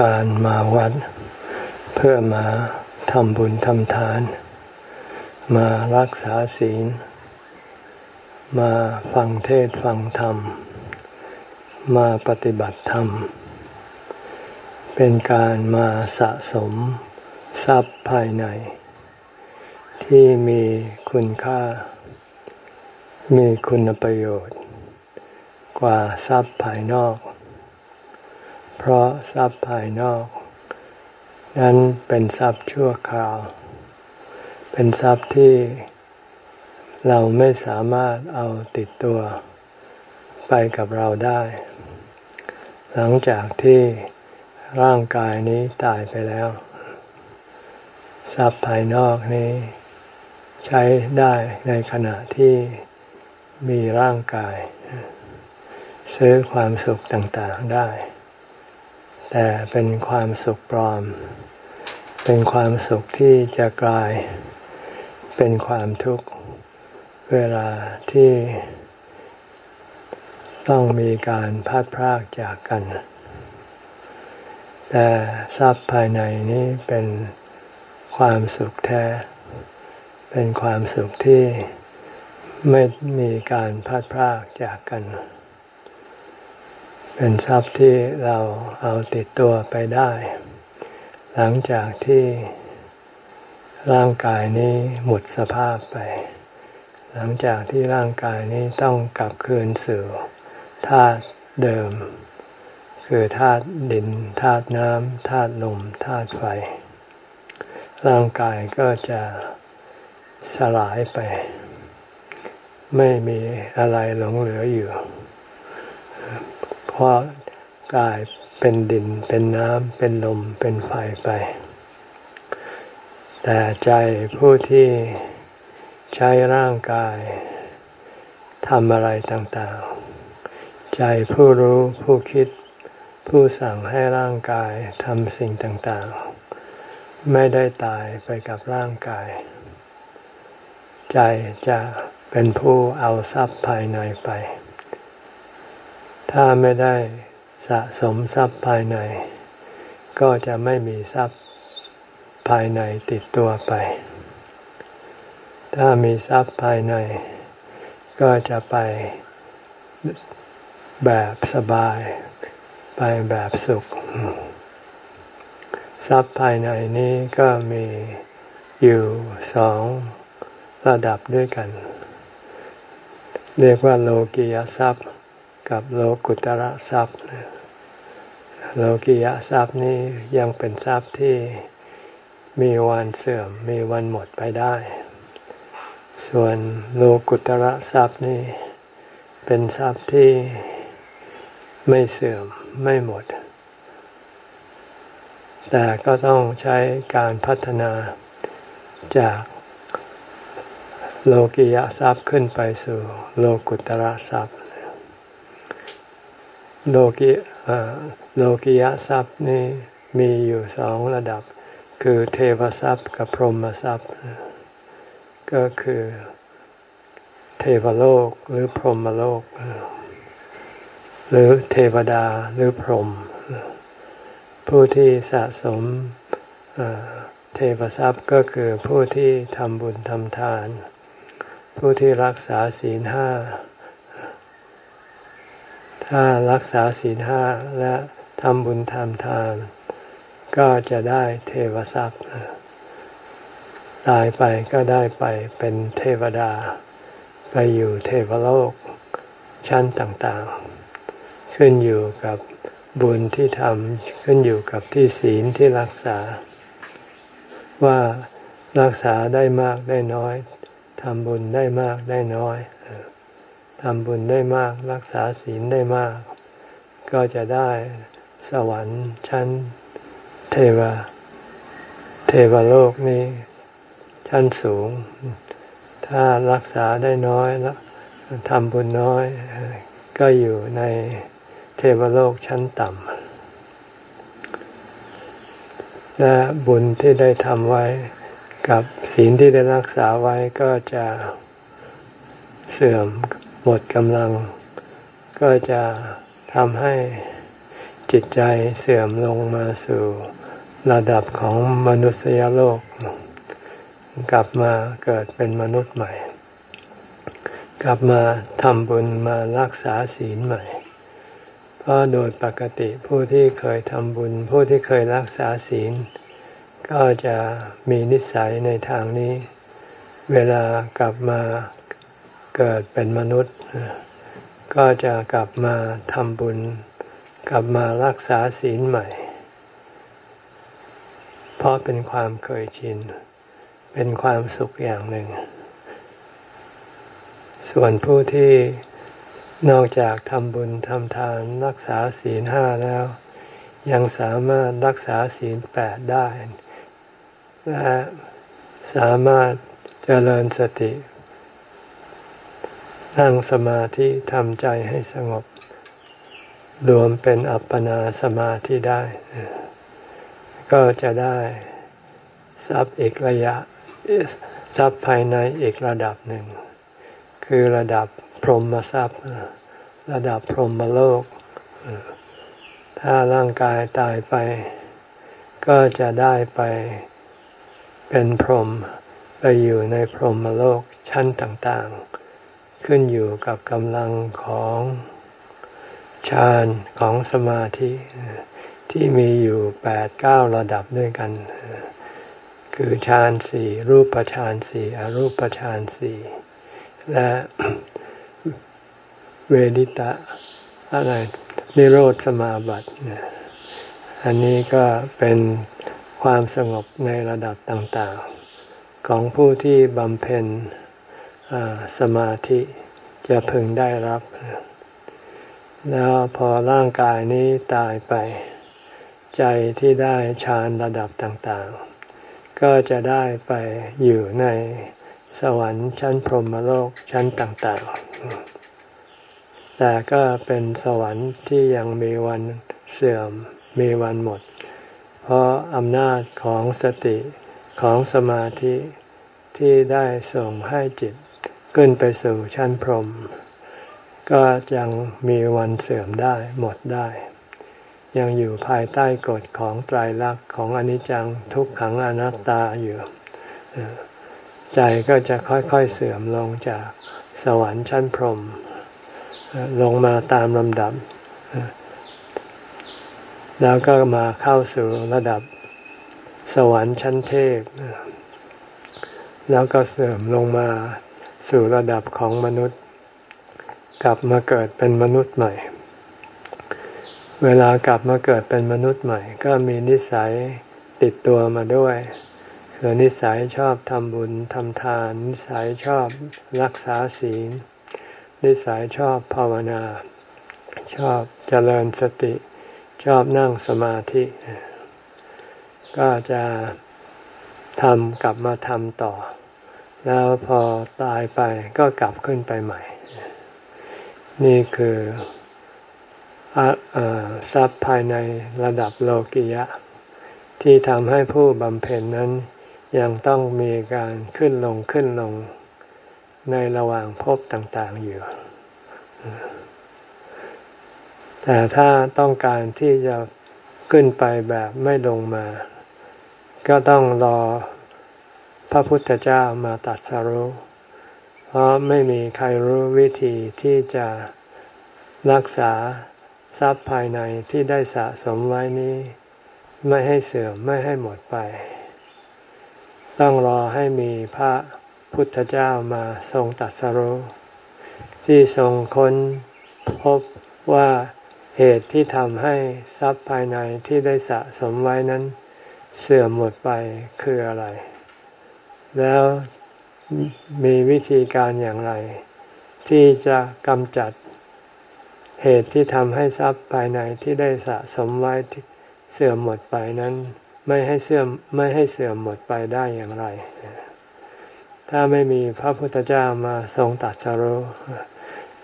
การมาวัด เพื่อมาทำบุญทำทาน มารักษาศีล มาฟังเทศฟังธรรม มาปฏิบัติธรรม เป็นการมาสะสมทรัพย์ภายใน ที่มีคุณค่า มีคุณประโยชน์ กว่าทรัพย์ภายนอก เพราะทรัพย์ภายนอก นั้นเป็นทรัพย์ชั่วคราว เป็นทรัพย์ที่เราไม่สามารถเอาติดตัวไปกับเราได้ หลังจากที่ร่างกายนี้ตายไปแล้ว ทรัพย์ภายนอกนี้ ใช้ได้ในขณะที่มีร่างกาย ซื้อความสุขต่างๆได้ แต่เป็นความสุขปลอม เป็นความสุขที่จะกลาย เป็นความทุกข์ เวลาที่ต้องมีการพัดพรากจากกัน แต่ทรัพย์ภายในนี้เป็นความสุขแท้ เป็นความสุขที่ไม่มีการพัดพรากจากกัน เป็นทรัพย์ที่เราเอาติดตัวไปได้ หลังจากที่ร่างกายนี้หมดสภาพไป หลังจากที่ร่างกายนี้ต้องกลับคืนสู่ธาตุเดิม คือธาตุดินธาตุน้ำธาตุลมธาตุไฟ ร่างกายก็จะสลายไป ไม่มีอะไรหลงเหลืออยู่ พาะกายเป็นดิน เป็นน้ำ เป็นลม เป็นไฟไป แต่ใจผู้ที่ใช้ร่างกายทำอะไรต่างๆ ใจผู้รู้ผู้คิด ผู้สั่งให้ร่างกายทำสิ่งต่างๆ ไม่ได้ตายไปกับร่างกาย ใจจะเป็นผู้เอาทรัพย์ภายในไป ถ้าไม่ได้สะสมทรัพย์ภายใน ก็จะไม่มีทรัพย์ภายในติดตัวไป ถ้ามีทรัพย์ภายใน ก็จะไปแบบสบาย ไปแบบสุข ทรัพย์ภายในนี้ก็มีอยู่สองระดับด้วยกัน เรียกว่าโลกียทรัพย์ กับโลกุตระทรัพย์โลกิยะทรัพย์นี้ยังเป็นทรัพย์ที่มีวันเสื่อมมีวันหมดไปได้ ส่วนโลกุตระทรัพย์นี้เป็นทรัพย์ที่ไม่เสื่อมไม่หมด แต่ก็ต้องใช้การพัฒนาจากโลกิยะทรัพย์ขึ้นไปสู่โลกุตระทรัพย์ โลกิโลกิยทรัพย์นี่มีอยู่สองระดับ คือเทวทรัพย์กับพรหมทรัพย์ ก็คือเทวโลกหรือพรหมโลก หรือเทวดาหรือพรหมผู้ที่สะสมเทวทรัพย์ก็คือผู้ที่ทำบุญทำทาน ผู้ที่รักษาศีลห้า ถ้ารักษาศีลห้าและทำบุญทำทาน ก็จะได้เทวทรัพย์ตายไปก็ได้ไปเป็นเทวดา ไปอยู่เทวโลกชั้นต่างๆ ขึ้นอยู่กับบุญที่ทำขึ้นอยู่กับที่ศีลที่รักษา ว่ารักษาได้มากได้น้อยทำบุญได้มากได้น้อย ทำบุญได้มาก รักษาศีลได้มาก ก็จะได้สวรรค์ชั้นเทวาเทวโลกนี้ ชั้นสูง ถ้ารักษาได้น้อยทำบุญน้อย ก็อยู่ในเทวโลกชั้นต่ำ และบุญที่ได้ทำไว้กับศีลที่ได้รักษาไว้ก็จะเสื่อม หมดกำลัง ก็จะทำให้จิตจิตใจเสื่อมลงมาสู่ระดับของมนุษยโลก กลับมาเกิดเป็นมนุษย์ใหม่ กลับมาทำบุญมารักษาศีลใหม่ เพราะโดยปกติผู้ที่เคยทำบุญ ผู้ที่เคยรักษาศีล ก็จะมีนิสัยในทางนี้ เวลากลับมา เกิดเป็นมนุษย์ ก็จะกลับมาทำบุญ กลับมารักษาศีลใหม่ เพราะเป็นความเคยชิน เป็นความสุขอย่างหนึ่ง ส่วนผู้ที่นอกจากทำบุญทำทานรักษาศีลห้าแล้ว ยังสามารถรักษาศีลแปดได้ และสามารถเจริญสติ นั่งสมาธิทำใจให้สงบ รวมเป็นอัปปนาสมาธิได้ ก็จะได้ทรัพย์อีกระยะทรัพย์ภายในอีกระดับหนึ่ง คือระดับพรหมทรัพย์ ระดับพรหมโลก ถ้าร่างกายตายไป ก็จะได้ไปเป็นพรหมไปอยู่ในพรหมโลกชั้นต่างๆ ขึ้นอยู่กับกำลังของฌานของสมาธิที่มีอยู่แปดเก้าระดับด้วยกัน คือฌานสี่รูปฌานสี่อรูปฌานสี่และเวดิตะอะไรนิโรธสมาบัติอันนี้ก็เป็นความสงบในระดับต่างๆ ของผู้ที่บำเพ็ญ สมาธิจะพึงได้รับ แล้วพอร่างกายนี้ตายไป ใจที่ได้ฌานระดับต่างๆ ก็จะได้ไปอยู่ในสวรรค์ชั้นพรหมโลกชั้นต่างๆ แต่ก็เป็นสวรรค์ที่ยังมีวันเสื่อมมีวันหมด เพราะอำนาจของสติของสมาธิที่ได้ส่งให้จิต ขึ้นไปสู่ชั้นพรหมก็ยังมีวันเสื่อมได้หมดได้ ยังอยู่ภายใต้กฎของไตรลักษณ์ของอนิจจังทุกขังอนัตตาอยู่ใจก็จะค่อยๆเสื่อมลงจากสวรรค์ชั้นพรหมลงมาตามลำดับ แล้วก็มาเข้าสู่ระดับสวรรค์ชั้นเทพ แล้วก็เสื่อมลงมา สู่ระดับของมนุษย์ กลับมาเกิดเป็นมนุษย์ใหม่ เวลากลับมาเกิดเป็นมนุษย์ใหม่ ก็มีนิสัยติดตัวมาด้วยคือนิสัยชอบทำบุญทำทาน นิสัยชอบรักษาศีล นิสัยชอบภาวนา ชอบเจริญสติ ชอบนั่งสมาธิ ก็จะทำกลับมาทำต่อ แล้วพอตายไปก็กลับขึ้นไปใหม่ นี่คือทรัพย์ภายในระดับโลกิยะ ที่ทำให้ผู้บำเพ็ญนั้นยังต้องมีการขึ้นลงขึ้นลงในระหว่างภพต่าง ๆ อยู่ แต่ถ้าต้องการที่จะขึ้นไปแบบไม่ลงมา ก็ต้องรอ พระพุทธเจ้ามาตัดสรู้ เพราะไม่มีใครรู้วิธีที่จะรักษาทรัพย์ภายในที่ได้สะสมไว้นี้ ไม่ให้เสื่อมไม่ให้หมดไป ต้องรอให้มีพระพุทธเจ้ามาทรงตัดสรุที่ทรงค้นพบว่าเหตุที่ทำให้ทรัพย์ภายในที่ได้สะสมไว้นั้น เสื่อมหมดไปคืออะไร แล้วมีวิธีการอย่างไร ที่จะกำจัดเหตุที่ทำให้ทรัพย์ภายในที่ได้สะสมไว้เสื่อมหมดไปนั้น ไม่ให้เสื่อมไม่ให้เสื่อมหมดไปได้อย่างไร ถ้าไม่มีพระพุทธเจ้ามาทรงตัดสรุ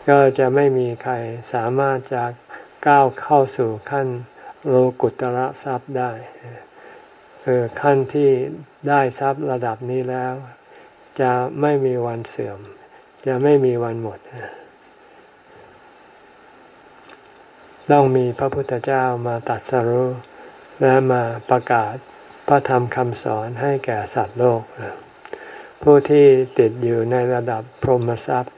ก็จะไม่มีใครสามารถจะก้าวเข้าสู่ขั้นโลกุตระทรัพย์ได้ คือขั้นที่ได้ทรัพย์ระดับนี้แล้ว จะไม่มีวันเสื่อม จะไม่มีวันหมด ต้องมีพระพุทธเจ้ามาตัดสรุและมาประกาศพระธรรมคำสอนให้แก่สัตว์โลก ผู้ที่ติดอยู่ในระดับพรหมทรัพย์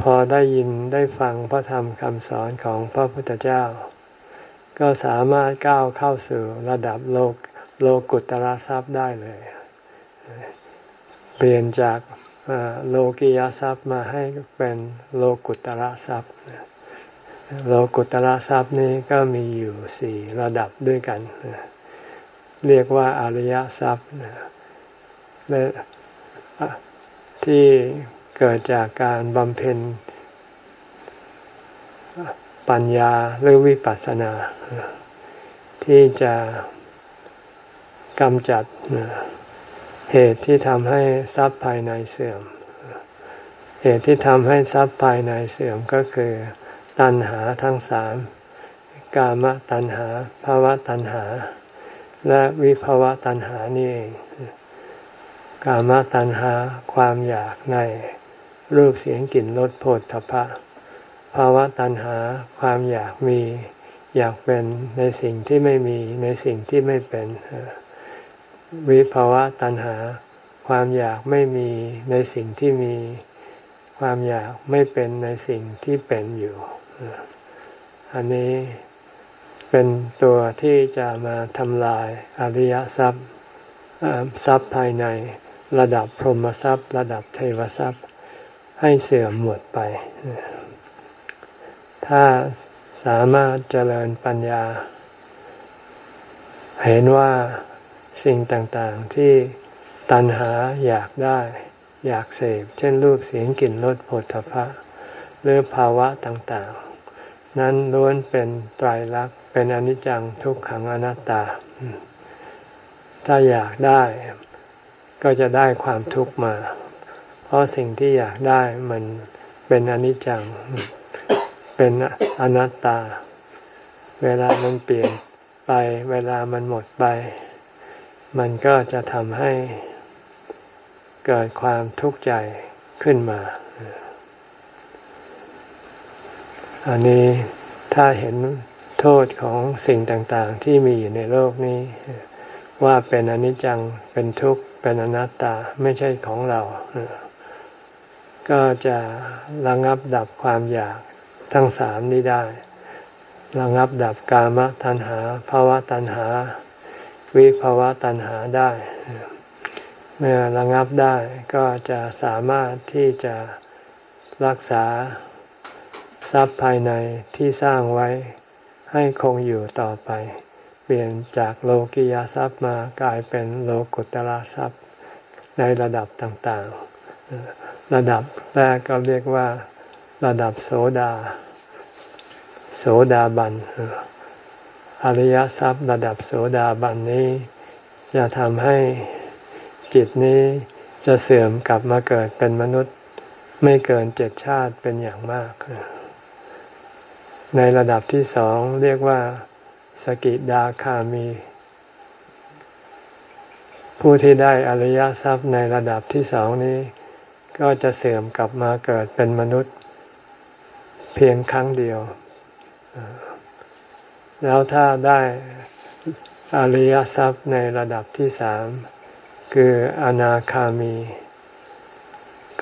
พอได้ยินได้ฟังพระธรรมคำสอนของพระพุทธเจ้า ก็สามารถก้าวเข้าสู่ระดับโลก โลกุตระทรัพย์ได้เลย เปลี่ยนจากโลกียทรัพย์มาให้เป็นโลกุตระทรัพย์โลกุตระทรัพย์นี้ก็มีอยู่สี่ระดับด้วยกัน เรียกว่าอริยทรัพย์ที่เกิดจากการบำเพ็ญปัญญาหรือวิปัสสนา ที่จะ กำจัดเหตุที่ทำให้ทรัพย์ภายในเสื่อม เหตุที่ทำให้ทรัพย์ภายในเสื่อมก็คือ ตัณหาทั้งสาม กามตัณหาภาวะตัณหา และวิภาวะตัณหานี่เอง กามตัณหาความอยากในรูปเสียงกลิ่นรสโผฏฐพะ ภาวะตัณหาความอยากมี อยากเป็นในสิ่งที่ไม่มีในสิ่งที่ไม่เป็น วิภาวะตัณหา ความอยากไม่มีในสิ่งที่มี ความอยากไม่เป็นในสิ่งที่เป็นอยู่ อันนี้เป็นตัวที่จะมาทำลายอริยทรัพย์ทรัพย์ภายในระดับพรหมทรัพย์ ระดับเทวทรัพย์ ให้เสื่อมหมดไป ถ้าสามารถเจริญปัญญา เห็นว่า สิ่งต่างๆที่ตัณหาอยากได้ อยากเสพ เช่นรูปเสียงกลิ่นรสผลทพะหรือภาวะต่างๆ นั้นล้วนเป็นไตรลักษณ์เป็นอนิจจังทุกขังอนัตตา ถ้าอยากได้ก็จะได้ความทุกข์มา เพราะสิ่งที่อยากได้มันเป็นอนิจจัง เป็นอนัตตา เวลามันเปลี่ยนไป เวลามันหมดไป มันก็จะทำให้เกิดความทุกข์ใจขึ้นมา อันนี้ถ้าเห็นโทษของสิ่งต่าง ๆ ที่มีอยู่ในโลกนี้ ว่าเป็นอนิจจัง เป็นทุกข์ เป็นอนัตตา ไม่ใช่ของเรา ก็จะระงับดับความอยากทั้งสามนี้ได้ ระงับดับกามตัณหาภาวะตัณหา วิภาวะตัณหาได้ เมื่อระงับได้ก็จะสามารถที่จะรักษาทรัพย์ภายในที่สร้างไว้ให้คงอยู่ต่อไป เปลี่ยนจากโลกิยทรัพย์มากลายเป็นโลกุตระทรัพย์ในระดับต่างๆ ระดับแรกก็เรียกว่าระดับโสดา โสดาบัน อริยทรัพย์ระดับโสดาบันนี้ จะทำให้จิตนี้จะเสื่อมกลับมาเกิดเป็นมนุษย์ไม่เกินเจ็ดชาติเป็นอย่างมาก ในระดับที่สองเรียกว่า สกิดาคามี ผู้ที่ได้อริยทรัพย์ในระดับที่สองนี้ ก็จะเสื่อมกลับมาเกิดเป็นมนุษย์ เพียงครั้งเดียว แล้วถ้าได้อริยทรัพย์ในระดับที่สามคืออนาคามี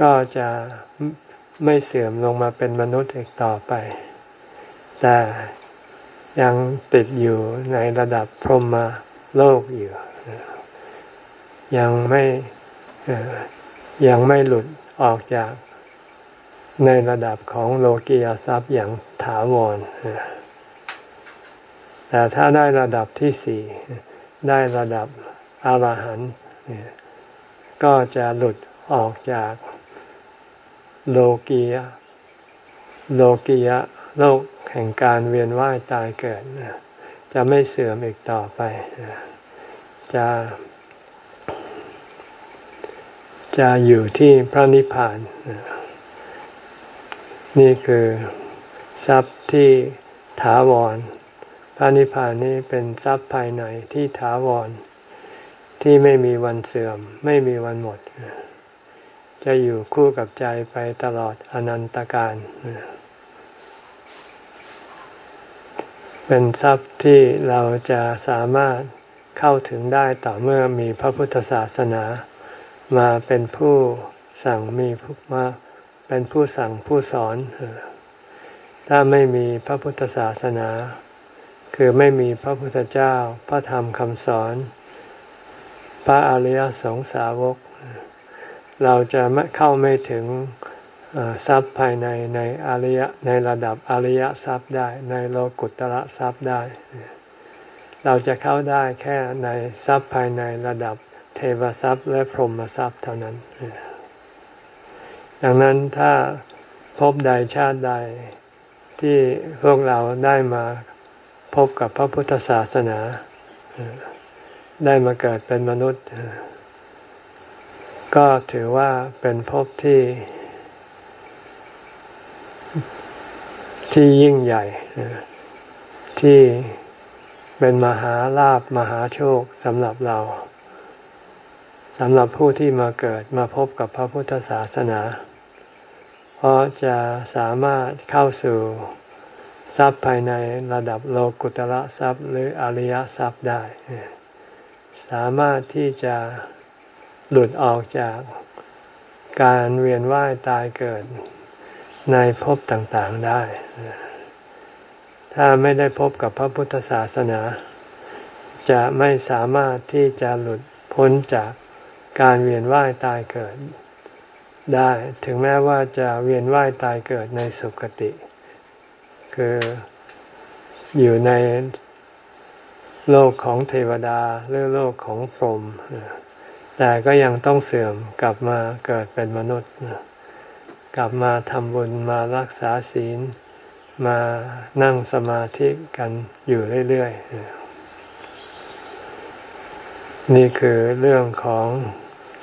ก็จะไม่เสื่อมลงมาเป็นมนุษย์อีกต่อไป แต่ยังติดอยู่ในระดับพรหมโลกอยู่ ยังไม่ยังไม่หลุดออกจากในระดับของโลกียทรัพย์อย่างถาวร แต่ถ้าได้ระดับที่สี่ได้ระดับอรหันต์ก็จะหลุดออกจากโลกียโลกียะโลกแห่งการเวียนว่ายตายเกิด จะไม่เสื่อมอีกต่อไป จะจะอยู่ที่พระนิพพาน นี่คือทรัพย์ที่ถาวร ระนิพพานนี้เป็นทรัพย์ภายในที่ถาวร ที่ไม่มีวันเสื่อม ไม่มีวันหมด จะอยู่คู่กับใจไปตลอดอนันตการเป็นทรัพย์ที่เราจะสามารถเข้าถึงได้ต่อเมื่อมีพระพุทธศาสนา มาเป็นผู้สั่งมีมาเป็นผู้สั่งผู้สอน ถ้าไม่มีพระพุทธศาสนา คือไม่มีพระพุทธเจ้า พระธรรมคำสอน พระอริยสงสาวก เราจะไม่เข้าไม่ถึงทรัพย์ภายในในอริยในระดับอริยทรัพย์ได้ ในโลกุตระทรัพย์ได้ เราจะเข้าได้แค่ในทรัพย์ภายในระดับเทวทรัพย์และพรหมทรัพย์เท่านั้น ดังนั้นถ้าพบใดชาติใดที่พวกเราได้มา พบกับพระพุทธศาสนา ได้มาเกิดเป็นมนุษย์ ก็ถือว่าเป็นภพที่ ที่ยิ่งใหญ่ ที่เป็นมหาลาภมหาโชคสำหรับเราสำหรับผู้ที่มาเกิดมาพบกับพระพุทธศาสนา เพราะจะสามารถเข้าสู่ ทรัพย์ภายในระดับโลกุตระทรัพย์ หรืออริยทรัพย์ได้ สามารถที่จะหลุดออกจากการเวียนว่ายตายเกิดในภพต่างๆได้ ถ้าไม่ได้พบกับพระพุทธศาสนา จะไม่สามารถที่จะหลุดพ้นจากการเวียนว่ายตายเกิดได้ ถึงแม้ว่าจะเวียนว่ายตายเกิดในสุคติ คืออยู่ในโลกของเทวดาหรือโลกของพรหมแต่ก็ยังต้องเสื่อมกลับมาเกิดเป็นมนุษย์ กลับมาทำบุญมารักษาศีล มานั่งสมาธิกันอยู่เรื่อยๆ นี่คือเรื่องของ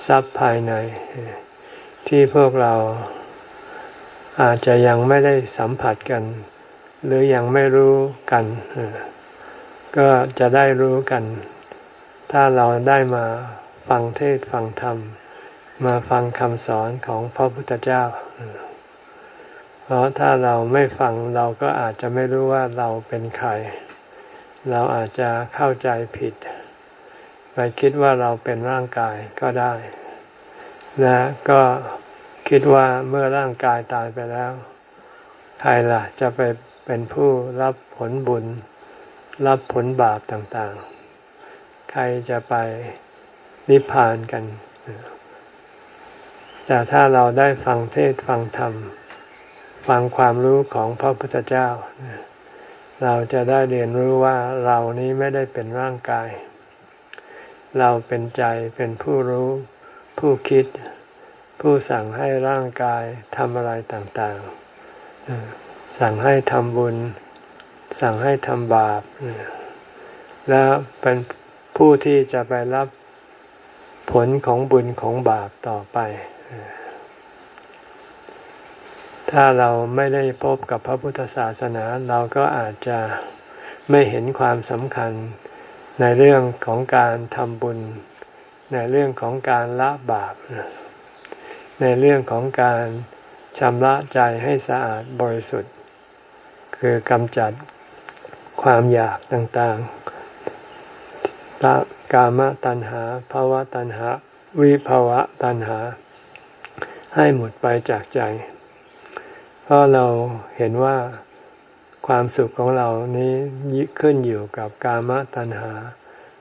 ทรัพย์ภายใน ที่พวกเราอาจจะยังไม่ได้สัมผัสกัน หรือยังไม่รู้กัน ก็จะได้รู้กัน ถ้าเราได้มาฟังเทศฟังธรรม มาฟังคำสอนของพระพุทธเจ้า เพราะถ้าเราไม่ฟังเราก็อาจจะไม่รู้ว่าเราเป็นใคร เราอาจจะเข้าใจผิด ไปคิดว่าเราเป็นร่างกายก็ได้ และก็คิดว่าเมื่อร่างกายตายไปแล้ว ใครล่ะจะไป เป็นผู้รับผลบุญ รับผลบาปต่างๆ ใครจะไปนิพพานกัน แต่ถ้าเราได้ฟังเทศฟังธรรม ฟังความรู้ของพระพุทธเจ้า เราจะได้เรียนรู้ว่าเรานี้ไม่ได้เป็นร่างกาย เราเป็นใจเป็นผู้รู้ผู้คิด ผู้สั่งให้ร่างกายทำอะไรต่างๆ สั่งให้ทำบุญ สั่งให้ทำบาป แล้วเป็นผู้ที่จะไปรับผลของบุญของบาปต่อไป ถ้าเราไม่ได้พบกับพระพุทธศาสนาเราก็อาจจะไม่เห็นความสำคัญในเรื่องของการทำบุญ ในเรื่องของการละบาป ในเรื่องของการชำระใจให้สะอาดบริสุทธิ์ คือกำจัดความอยากต่างๆตกามตัณหาภาวะตัณหา วิภาวะตัณหา ให้หมดไปจากใจ เพราะเราเห็นว่าความสุขของเรานี้ขึ้นอยู่กับกามตัณหา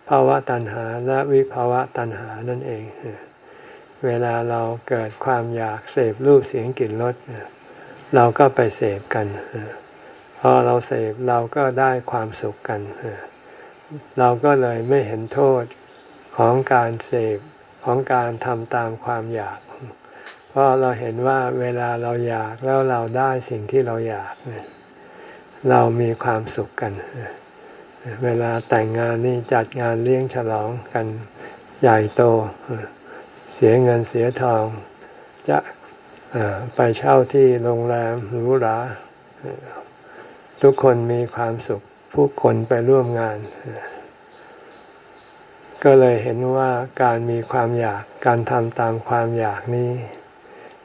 ภาวะตัณหาและวิภาวะตัณหานั่นเอง เวลาเราเกิดความอยากเสพรูปเสียงกลิ่นรสเราก็ไปเสพกัน พอเราเสพเราก็ได้ความสุขกัน เราก็เลยไม่เห็นโทษของการเสพของการทำตามความอยาก เพราะเราเห็นว่าเวลาเราอยากแล้วเราได้สิ่งที่เราอยากเรามีความสุขกัน เวลาแต่งงานนี่จัดงานเลี้ยงฉลองกันใหญ่โต เสียเงินเสียทอง จะไปเช่าที่โรงแรมหรูหรา ทุกคนมีความสุขผู้คนไปร่วมงาน ก็เลยเห็นว่าการมีความอยากการทำตามความอยากนี้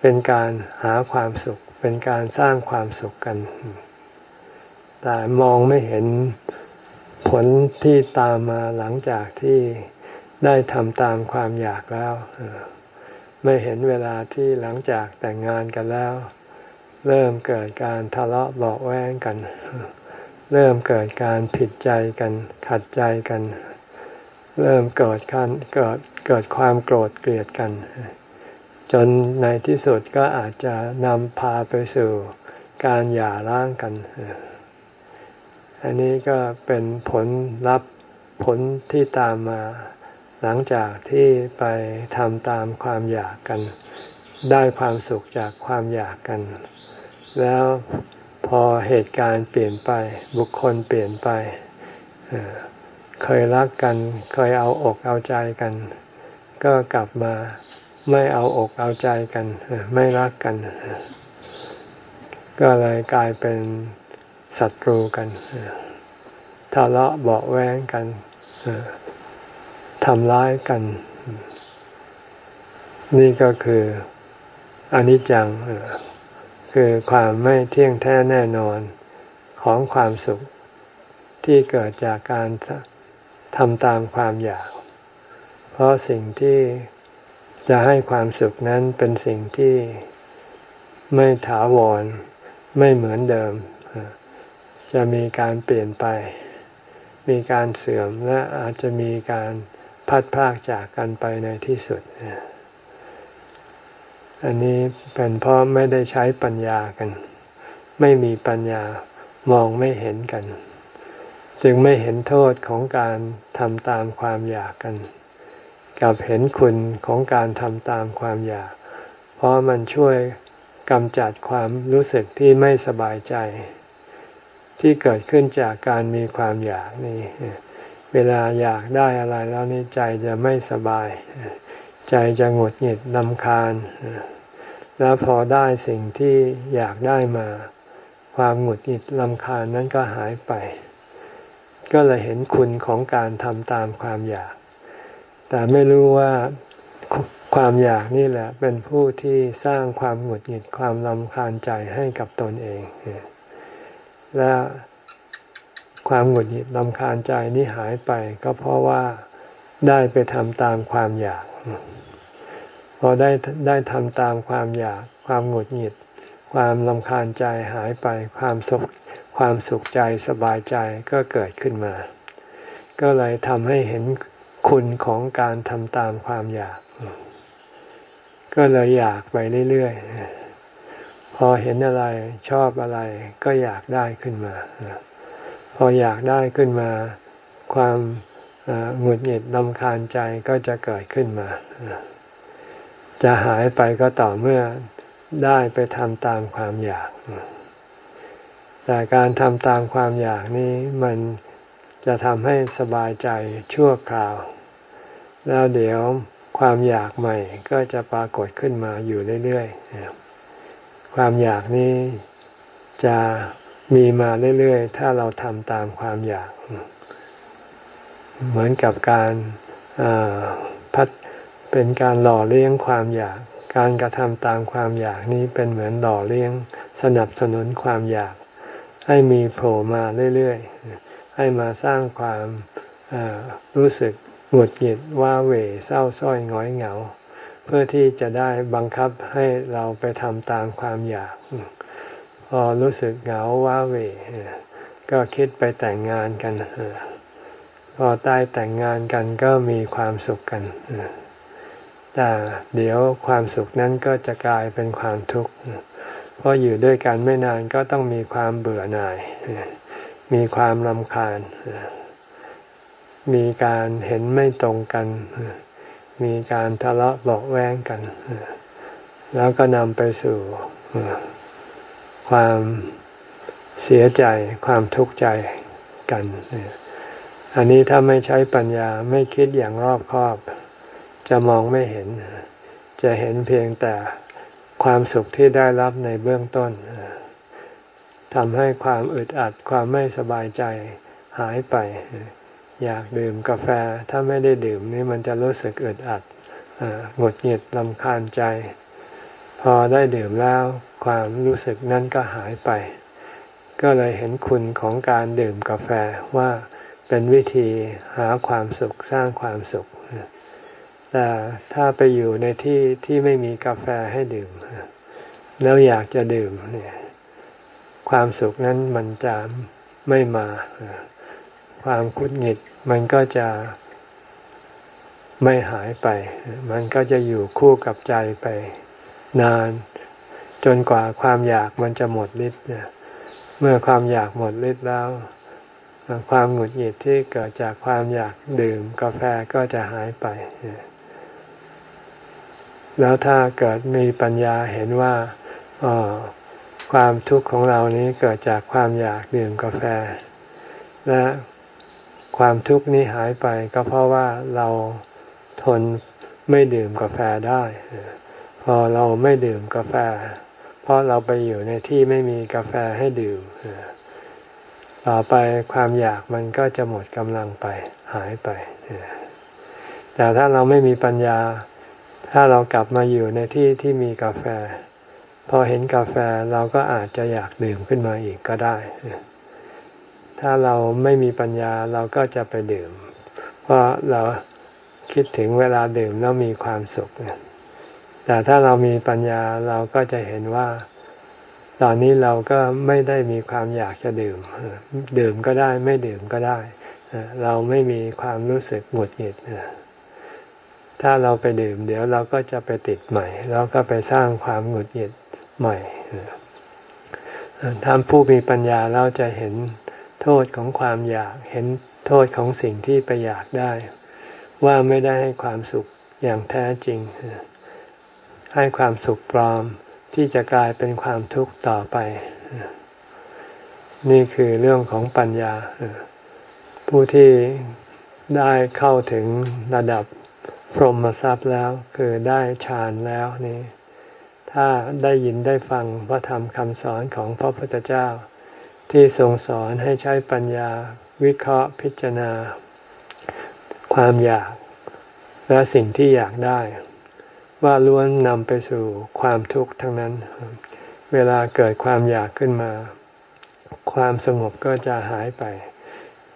เป็นการหาความสุข เป็นการสร้างความสุขกัน แต่มองไม่เห็นผลที่ตามมาหลังจากที่ได้ทำตามความอยากแล้ว ไม่เห็นเวลาที่หลังจากแต่งงานกันแล้ว เริ่มเกิดการทะเลาะเบาแวงกัน เริ่มเกิดการผิดใจกัน ขัดใจกัน เริ่มเกิดการเกิดเกิดความโกรธเกลียดกัน จนในที่สุดก็อาจจะนำพาไปสู่การหย่าร้างกัน อันนี้ก็เป็นผลลัพธ์ผลที่ตามมาหลังจากที่ไปทำตามความอยากกัน ได้ความสุขจากความอยากกัน แล้วพอเหตุการณ์เปลี่ยนไป บุคคลเปลี่ยนไป เคยรักกัน เคยเอาอกเอาใจกัน ก็กลับมาไม่เอาอกเอาใจกัน ไม่รักกัน ก็เลยกลายเป็นศัตรูกันทะเลาะเบาแวงกันทำร้ายกัน นี่ก็คืออนิจจัง คือความไม่เที่ยงแท้แน่นอนของความสุขที่เกิดจากการทำตามความอยาก เพราะสิ่งที่จะให้ความสุขนั้นเป็นสิ่งที่ไม่ถาวร ไม่เหมือนเดิม จะมีการเปลี่ยนไป มีการเสื่อมและอาจจะมีการพัดพากจากกันไปในที่สุด อันนี้เป็นเพราะไม่ได้ใช้ปัญญากัน ไม่มีปัญญามองไม่เห็นกัน จึงไม่เห็นโทษของการทำตามความอยากกัน กับเห็นคุณของการทำตามความอยาก เพราะมันช่วยกำจัดความรู้สึกที่ไม่สบายใจ ที่เกิดขึ้นจากการมีความอยากนี่เวลาอยากได้อะไรแล้วนี่ใจจะไม่สบาย ใจจะหงุดหงิดนำคาญ แล้วพอได้สิ่งที่อยากได้มา ความหงุดหงิดลำคาญนั้นก็หายไป ก็เลยเห็นคุณของการทำตามความอยาก แต่ไม่รู้ว่าความอยากนี่แหละ เป็นผู้ที่สร้างความหงุดหงิดความลำคาญใจให้กับตนเอง และความหงุดหงิดลำคาญใจนี่หายไป ก็เพราะว่าได้ไปทำตามความอยาก อได้ได้ทำตามความอยาก ความหงุดหงิด ความลำคาญใจหายไป ความสุข ความสุขใจสบายใจก็เกิดขึ้นมา ก็เลยทำให้เห็นคุณของการทำตามความอยาก ก็เลยอยากไปเรื่อยๆ พอเห็นอะไรชอบอะไร ก็อยากได้ขึ้นมา พออยากได้ขึ้นมา ความหงุดหงิดลำคาญใจก็จะเกิดขึ้นมา จะหายไปก็ต่อเมื่อได้ไปทำตามความอยาก แต่การทำตามความอยากนี้มันจะทำให้สบายใจชั่วคราว แล้วเดี๋ยวความอยากใหม่ก็จะปรากฏขึ้นมาอยู่เรื่อยๆ ความอยากนี้จะมีมาเรื่อยๆ ถ้าเราทำตามความอยาก เหมือนกับการพัด เป็นการหล่อเลี้ยงความอยาก การกระทำตามความอยากนี้เป็นเหมือนหล่อเลี้ยง สนับสนุนความอยาก ให้มีโผล่มาเรื่อยๆ ให้มาสร้างความรู้สึกหงุดหงิดว่าเหวเศร้าส้อยง้อยเหงา เพื่อที่จะได้บังคับให้เราไปทำตามความอยาก พอรู้สึกเหงาว้าเหวก็คิดไปแต่งงานกันพอตายแต่งงานกันก็มีความสุขกัน แต่เดี๋ยวความสุขนั้นก็จะกลายเป็นความทุกข์เพราะอยู่ด้วยกันไม่นานก็ต้องมีความเบื่อหน่าย มีความรำคาญ มีการเห็นไม่ตรงกัน มีการทะเลาะเบาแวงกัน แล้วก็นำไปสู่ความเสียใจความทุกข์ใจกัน อันนี้ถ้าไม่ใช้ปัญญาไม่คิดอย่างรอบคอบ จะมองไม่เห็น จะเห็นเพียงแต่ความสุขที่ได้รับในเบื้องต้นทำให้ความอึดอัดความไม่สบายใจหายไป อยากดื่มกาแฟถ้าไม่ได้ดื่มนี่มันจะรู้สึกอึดอัดหงุดหงิดลำคาญใจ พอได้ดื่มแล้วความรู้สึกนั้นก็หายไป ก็เลยเห็นคุณของการดื่มกาแฟว่าเป็นวิธีหาความสุขสร้างความสุข แต่ถ้าไปอยู่ในที่ที่ไม่มีกาแฟให้ดื่ม แล้วอยากจะดื่มเนี่ยความสุขนั้นมันจะไม่มา ความคุดหงิดมันก็จะไม่หายไป มันก็จะอยู่คู่กับใจไปนาน จนกว่าความอยากมันจะหมดฤทธิ์เมื่อความอยากหมดฤทธิ์แล้ว ความหงุดหงิดที่เกิดจากความอยากดื่มกาแฟก็จะหายไป แล้วถ้าเกิดมีปัญญาเห็นว่าความทุกข์ของเรานี้เกิดจากความอยากดื่มกาแฟ และความทุกข์นี้หายไปก็เพราะว่าเราทนไม่ดื่มกาแฟได้ พอเราไม่ดื่มกาแฟ เพราะเราไปอยู่ในที่ไม่มีกาแฟให้ดื่มต่อไปความอยากมันก็จะหมดกำลังไปหายไป แต่ถ้าเราไม่มีปัญญา ถ้าเรากลับมาอยู่ในที่ที่มีกาแฟ พอเห็นกาแฟเราก็อาจจะอยากดื่มขึ้นมาอีกก็ได้ ถ้าเราไม่มีปัญญาเราก็จะไปดื่ม เพราะเราคิดถึงเวลาดื่มแล้วมีความสุข แต่ถ้าเรามีปัญญาเราก็จะเห็นว่า ตอนนี้เราก็ไม่ได้มีความอยากจะดื่ม ดื่มก็ได้ไม่ดื่มก็ได้ เราไม่มีความรู้สึกหงุดหงิด ถ้าเราไปดื่ม เดี๋ยวเราก็จะไปติดใหม่ แล้วก็ไปสร้างความหงุดหงิดใหม่ถ้าผู้มีปัญญาเราจะเห็นโทษของความอยาก เห็นโทษของสิ่งที่ไปอยากได้ ว่าไม่ได้ให้ความสุขอย่างแท้จริง ให้ความสุขปลอมที่จะกลายเป็นความทุกข์ต่อไป นี่คือเรื่องของปัญญา ผู้ที่ได้เข้าถึงระดับ พรหมทรัพย์แล้วคือได้ฌานแล้วนี่ ถ้าได้ยินได้ฟังพระธรรมคำสอนของพระพุทธเจ้า ที่ทรงสอนให้ใช้ปัญญาวิเคราะห์พิจารณา ความอยากและสิ่งที่อยากได้ ว่าล้วนนำไปสู่ความทุกข์ทั้งนั้น เวลาเกิดความอยากขึ้นมา ความสงบก็จะหายไป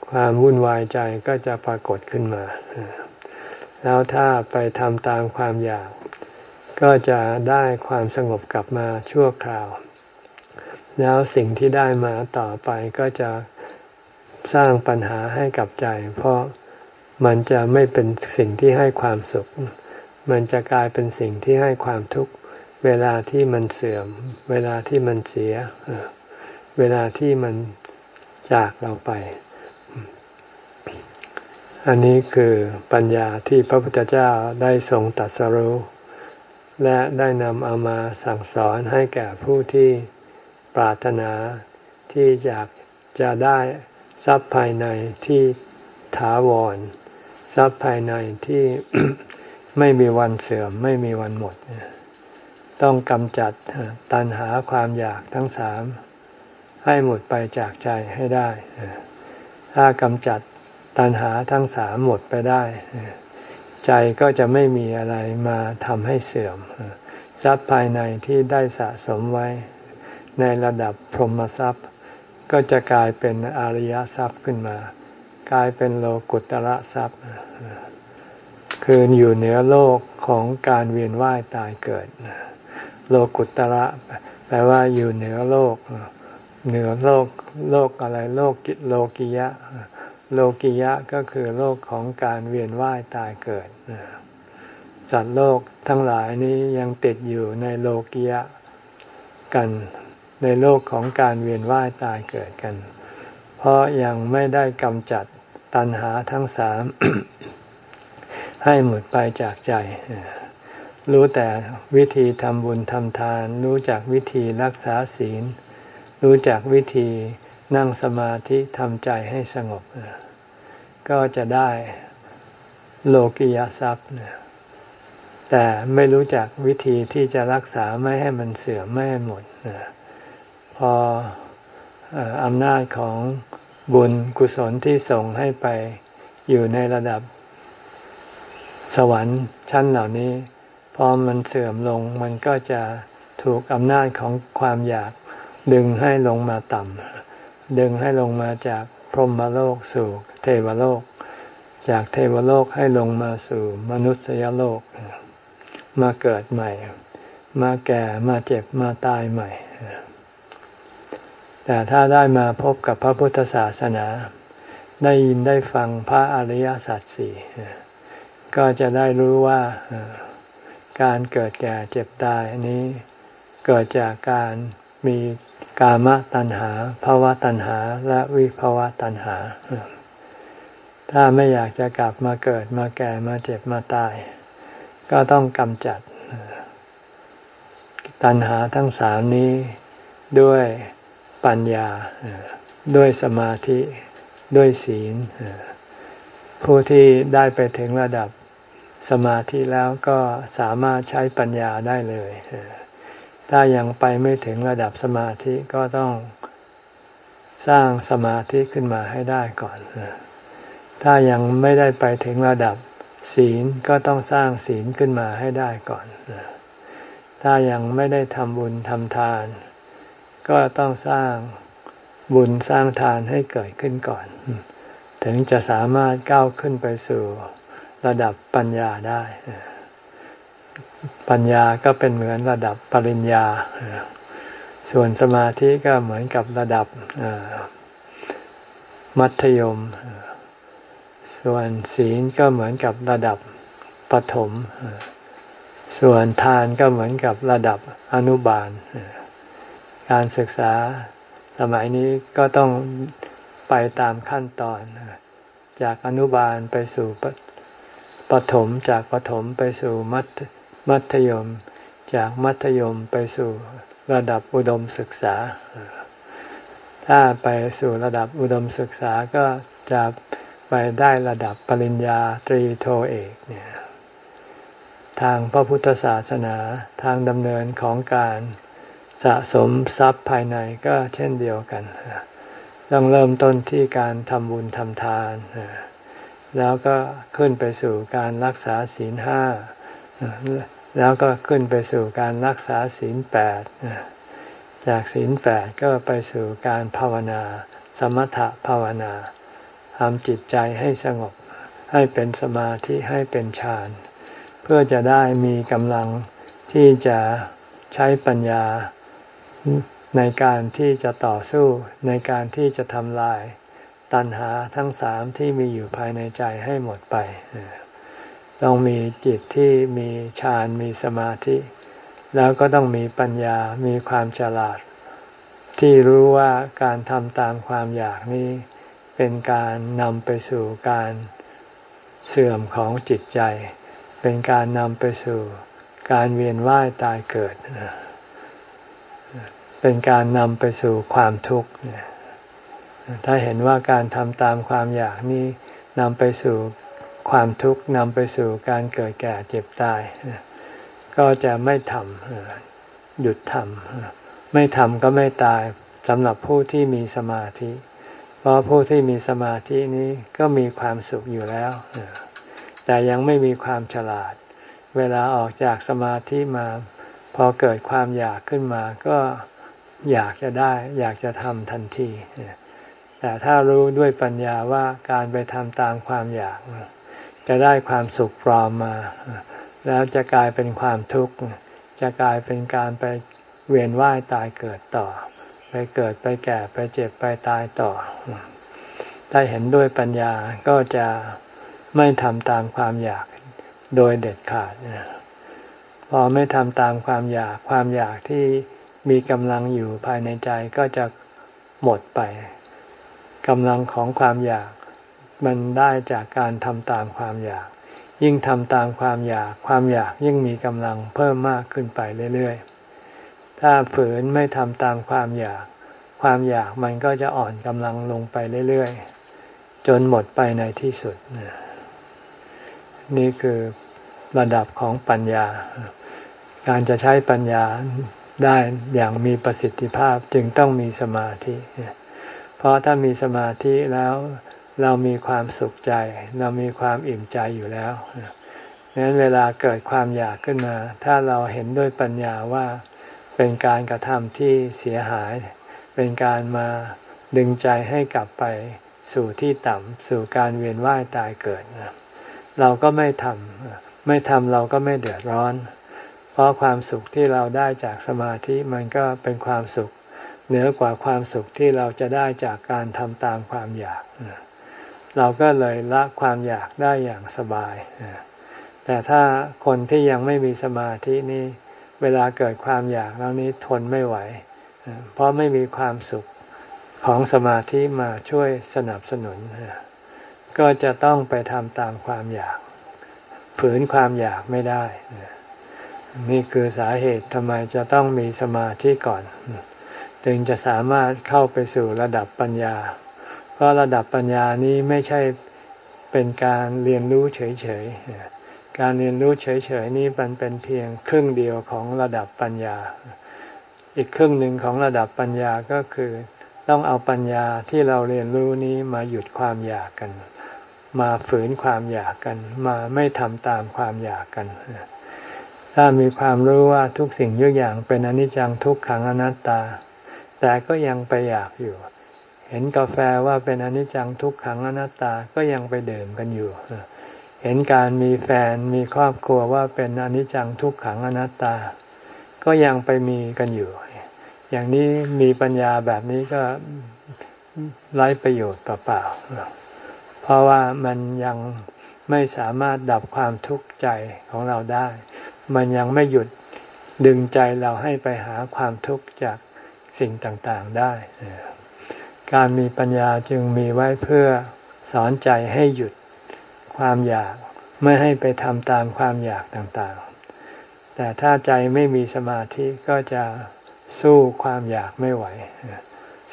ความวุ่นวายใจก็จะปรากฏขึ้นมา แล้วถ้าไปทำตามความอยาก ก็จะได้ความสงบกลับมาชั่วคราว แล้วสิ่งที่ได้มาต่อไปก็จะสร้างปัญหาให้กับใจ เพราะมันจะไม่เป็นสิ่งที่ให้ความสุข มันจะกลายเป็นสิ่งที่ให้ความทุกข์เวลาที่มันเสื่อม เวลาที่มันเสีย เวลาที่มันจากเราไป อันนี้คือปัญญาที่พระพุทธเจ้าได้ทรงตัดสรู้และได้นำเอามาสั่งสอนให้แก่ผู้ที่ปรารถนาที่อยากจะได้ทรัพย์ภายในที่ถาวร ทรัพย์ภายในที่ไม่มีวันเสื่อมไม่มีวันหมด ต้องกำจัดตัณหาความอยากทั้งสามให้หมดไปจากใจให้ได้ ถ้ากำจัด ตัณหาทั้งสามหมดไปได้ ใจก็จะไม่มีอะไรมาทำให้เสื่อม ทรัพย์ภายในที่ได้สะสมไว้ ในระดับพรหมทรัพย์ ก็จะกลายเป็นอริยทรัพย์ขึ้นมา กลายเป็นโลกุตระทรัพย์ คืออยู่เหนือโลกของการเวียนว่ายตายเกิด โลกุตระแปลว่าอยู่เหนือโลก เหนือโลกโลกอะไรโลกกิโลกิยะ โลกิยะก็คือโลกของการเวียนว่ายตายเกิดสัตว์โลกทั้งหลายนี้ยังติดอยู่ในโลกิยะกันในโลกของการเวียนว่ายตายเกิดกัน เพราะยังไม่ได้กำจัดตัณหาทั้งสามให้หมดไปจากใจ รู้แต่วิธีทำบุญทำทาน รู้จักวิธีรักษาศีล รู้จักวิธี นั่งสมาธิทำใจให้สงบ ก็จะได้โลกิยทรัพย์แต่ไม่รู้จักวิธีที่จะรักษาไม่ให้มันเสื่อมไม่ให้หมดพออำนาจของบุญกุศลที่ส่งให้ไปอยู่ในระดับ สวรรค์ชั้นเหล่านี้ พอมันเสื่อมลงมันก็จะถูกอำนาจของความอยากดึงให้ลงมาต่ำ ดึงให้ลงมาจากพรหมโลกสู่เทวโลก จากเทวโลกให้ลงมาสู่มนุษยโลก มาเกิดใหม่ มาแก่มาเจ็บมาตายใหม่ แต่ถ้าได้มาพบกับพระพุทธศาสนา ได้ยินได้ฟังพระอริยสัจสี่ก็จะได้รู้ว่าการเกิดแก่เจ็บตายนี้ เกิดจากการมี กามตัณหาภาวะตัณหา และวิภาวะตัณหา ถ้าไม่อยากจะกลับมาเกิดมาแก่มาเจ็บมาตาย ก็ต้องกำจัด ตัณหาทั้งสามนี้ด้วยปัญญา ด้วยสมาธิด้วยศีล ผู้ที่ได้ไปถึงระดับสมาธิแล้วก็สามารถใช้ปัญญาได้เลย ถ้ายังไปไม่ถึงระดับสมาธิก็ต้องสร้างสมาธิขึ้นมาให้ได้ก่อน ถ้ายังไม่ได้ไปถึงระดับศีลก็ต้องสร้างศีลขึ้นมาให้ได้ก่อน ถ้ายังไม่ได้ทำบุญทำทาน ก็ต้องสร้างบุญสร้างทานให้เกิดขึ้นก่อน ถึงจะสามารถก้าวขึ้นไปสู่ระดับปัญญาได้ ปัญญาก็เป็นเหมือนระดับปริญญา ส่วนสมาธิก็เหมือนกับระดับมัธยม ส่วนศีลก็เหมือนกับระดับปฐม ส่วนทานก็เหมือนกับระดับอนุบาล การศึกษาสมัยนี้ก็ต้องไปตามขั้นตอน จากอนุบาลไปสู่ปฐมจากปฐมไปสู่มัธ มัธยม จากมัธยมไปสู่ระดับอุดมศึกษา ถ้าไปสู่ระดับอุดมศึกษาก็จะไปได้ระดับปริญญาตรีโทเอกเนี่ยทางพระพุทธศาสนาทางดำเนินของการสะสมทรัพย์ภายในก็เช่นเดียวกัน ต้องเริ่มต้นที่การทำบุญทำทาน แล้วก็ขึ้นไปสู่การรักษาศีลห้า แล้วก็ขึ้นไปสู่การรักษาศีลแปดจากศีลแปดก็ไปสู่การภาวนา สมถภาวนาทำจิตใจให้สงบ ให้เป็นสมาธิให้เป็นฌาน เพื่อจะได้มีกำลังที่จะใช้ปัญญาในการที่จะต่อสู้ในการที่จะทำลาย ตัณหาทั้งสามที่มีอยู่ภายในใจให้หมดไป ต้องมีจิตที่มีฌานมีสมาธิ แล้วก็ต้องมีปัญญามีความฉลาด ที่รู้ว่าการทำตามความอยากนี้ เป็นการนำไปสู่การเสื่อมของจิตใจ เป็นการนำไปสู่การเวียนว่ายตายเกิด เป็นการนำไปสู่ความทุกข์ ถ้าเห็นว่าการทำตามความอยากนี้นำไปสู่ ความทุกข์นำไปสู่การเกิดแก่เจ็บตาย ก็จะไม่ทำหยุดทำไม่ทำก็ไม่ตายสำหรับผู้ที่มีสมาธิ เพราะผู้ที่มีสมาธินี้ก็มีความสุขอยู่แล้ว แต่ยังไม่มีความฉลาด เวลาออกจากสมาธิมา พอเกิดความอยากขึ้นมาก็อยากจะได้ อยากจะทำทันที แต่ถ้ารู้ด้วยปัญญาว่าการไปทำตามความอยาก จะได้ความสุขปลอมมา แล้วจะกลายเป็นความทุกข์ จะกลายเป็นการไปเวียนว่ายตายเกิดต่อ ไปเกิดไปแก่ไปเจ็บไปตายต่อ ถ้าเห็นด้วยปัญญาก็จะไม่ทำตามความอยากโดยเด็ดขาด พอไม่ทำตามความอยาก ความอยากที่มีกำลังอยู่ภายในใจก็จะหมดไปกำลังของความอยาก มันได้จากการทำตามความอยาก ยิ่งทำตามความอยาก ความอยากยิ่งมีกำลังเพิ่มมากขึ้นไปเรื่อยๆ ถ้าฝืนไม่ทำตามความอยาก ความอยากมันก็จะอ่อนกำลังลงไปเรื่อยๆ จนหมดไปในที่สุด นี่คือระดับของปัญญา การจะใช้ปัญญาได้อย่างมีประสิทธิภาพจึงต้องมีสมาธิ เพราะถ้ามีสมาธิแล้ว เรามีความสุขใจ เรามีความอิ่มใจอยู่แล้วดังนั้นเวลาเกิดความอยากขึ้นมา ถ้าเราเห็นด้วยปัญญาว่าเป็นการกระทำที่เสียหาย เป็นการมาดึงใจให้กลับไปสู่ที่ต่ำสู่การเวียนว่ายตายเกิดเราก็ไม่ทำไม่ทำเราก็ไม่เดือดร้อน เพราะความสุขที่เราได้จากสมาธิมันก็เป็นความสุข เหนือกว่าความสุขที่เราจะได้จากการทำตามความอยาก เราก็เลยละความอยากได้อย่างสบาย แต่ถ้าคนที่ยังไม่มีสมาธินี่เวลาเกิดความอยากแล้วนี้ทนไม่ไหว เพราะไม่มีความสุขของสมาธิมาช่วยสนับสนุน ก็จะต้องไปทำตามความอยาก ฝืนความอยากไม่ได้ นี่คือสาเหตุทำไมจะต้องมีสมาธิก่อนถึงจะสามารถเข้าไปสู่ระดับปัญญา เพราะระดับปัญญานี้ไม่ใช่เป็นการเรียนรู้เฉยๆ การเรียนรู้เฉยๆนี้มันเป็นเพียงครึ่งเดียวของระดับปัญญา อีกครึ่งหนึ่งของระดับปัญญาก็คือต้องเอาปัญญาที่เราเรียนรู้นี้มาหยุดความอยากกัน มาฝืนความอยากกัน มาไม่ทำตามความอยากกัน ถ้ามีความรู้ว่าทุกสิ่งทุกอย่างเป็นอนิจจังทุกขังอนัตตา แต่ก็ยังไปอยากอยู่ เห็นกาแฟว่าเป็นอนิจจังทุกขังอนัตตาก็ยังไปดื่มกันอยู่ เห็นการมีแฟนมีครอบครัวว่าเป็นอนิจจังทุกขังอนัตตา ก็ยังไปมีกันอยู่ อย่างนี้มีปัญญาแบบนี้ก็ไร้ประโยชน์เปล่าๆ เพราะว่ามันยังไม่สามารถดับความทุกข์ใจของเราได้ มันยังไม่หยุดดึงใจเราให้ไปหาความทุกข์จากสิ่งต่างๆได้ การมีปัญญาจึงมีไว้เพื่อสอนใจให้หยุดความอยากไม่ให้ไปทำตามความอยากต่างๆ แต่ถ้าใจไม่มีสมาธิก็จะสู้ความอยากไม่ไหว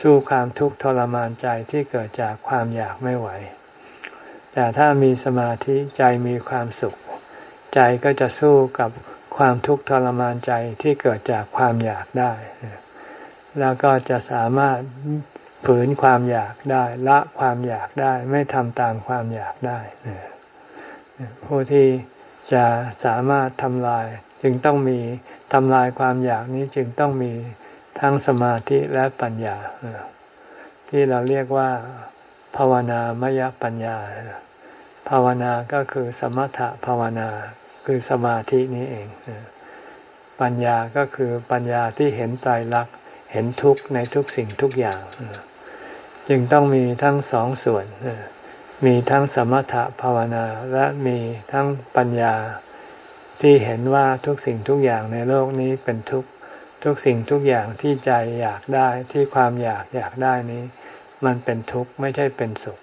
สู้ความทุกข์ทรมานใจที่เกิดจากความอยากไม่ไหว แต่ถ้ามีสมาธิใจมีความสุข ใจก็จะสู้กับความทุกข์ทรมานใจที่เกิดจากความอยากได้ แล้วก็จะสามารถ ฝืนความอยากได้ ละความอยากได้ ไม่ทำตามความอยากได้ผู้ที่จะสามารถทำลายจึงต้องมีทำลายความอยากนี้จึงต้องมีทั้งสมาธิและปัญญา ที่เราเรียกว่า ภาวนามยปัญญา ภาวนาก็คือสมถะภาวนาคือสมาธินี้เอง ปัญญาก็คือปัญญาที่เห็นใจรักเห็นทุกข์ในทุกสิ่งทุกอย่าง จึงต้องมีทั้งสองส่วน มีทั้งสมถะภาวนาและมีทั้งปัญญาที่เห็นว่าทุกสิ่งทุกอย่างในโลกนี้เป็นทุกทุกสิ่งทุกอย่างที่ใจอยากได้ที่ความอยากอยากได้นี้ มันเป็นทุกข์ไม่ใช่เป็นสุข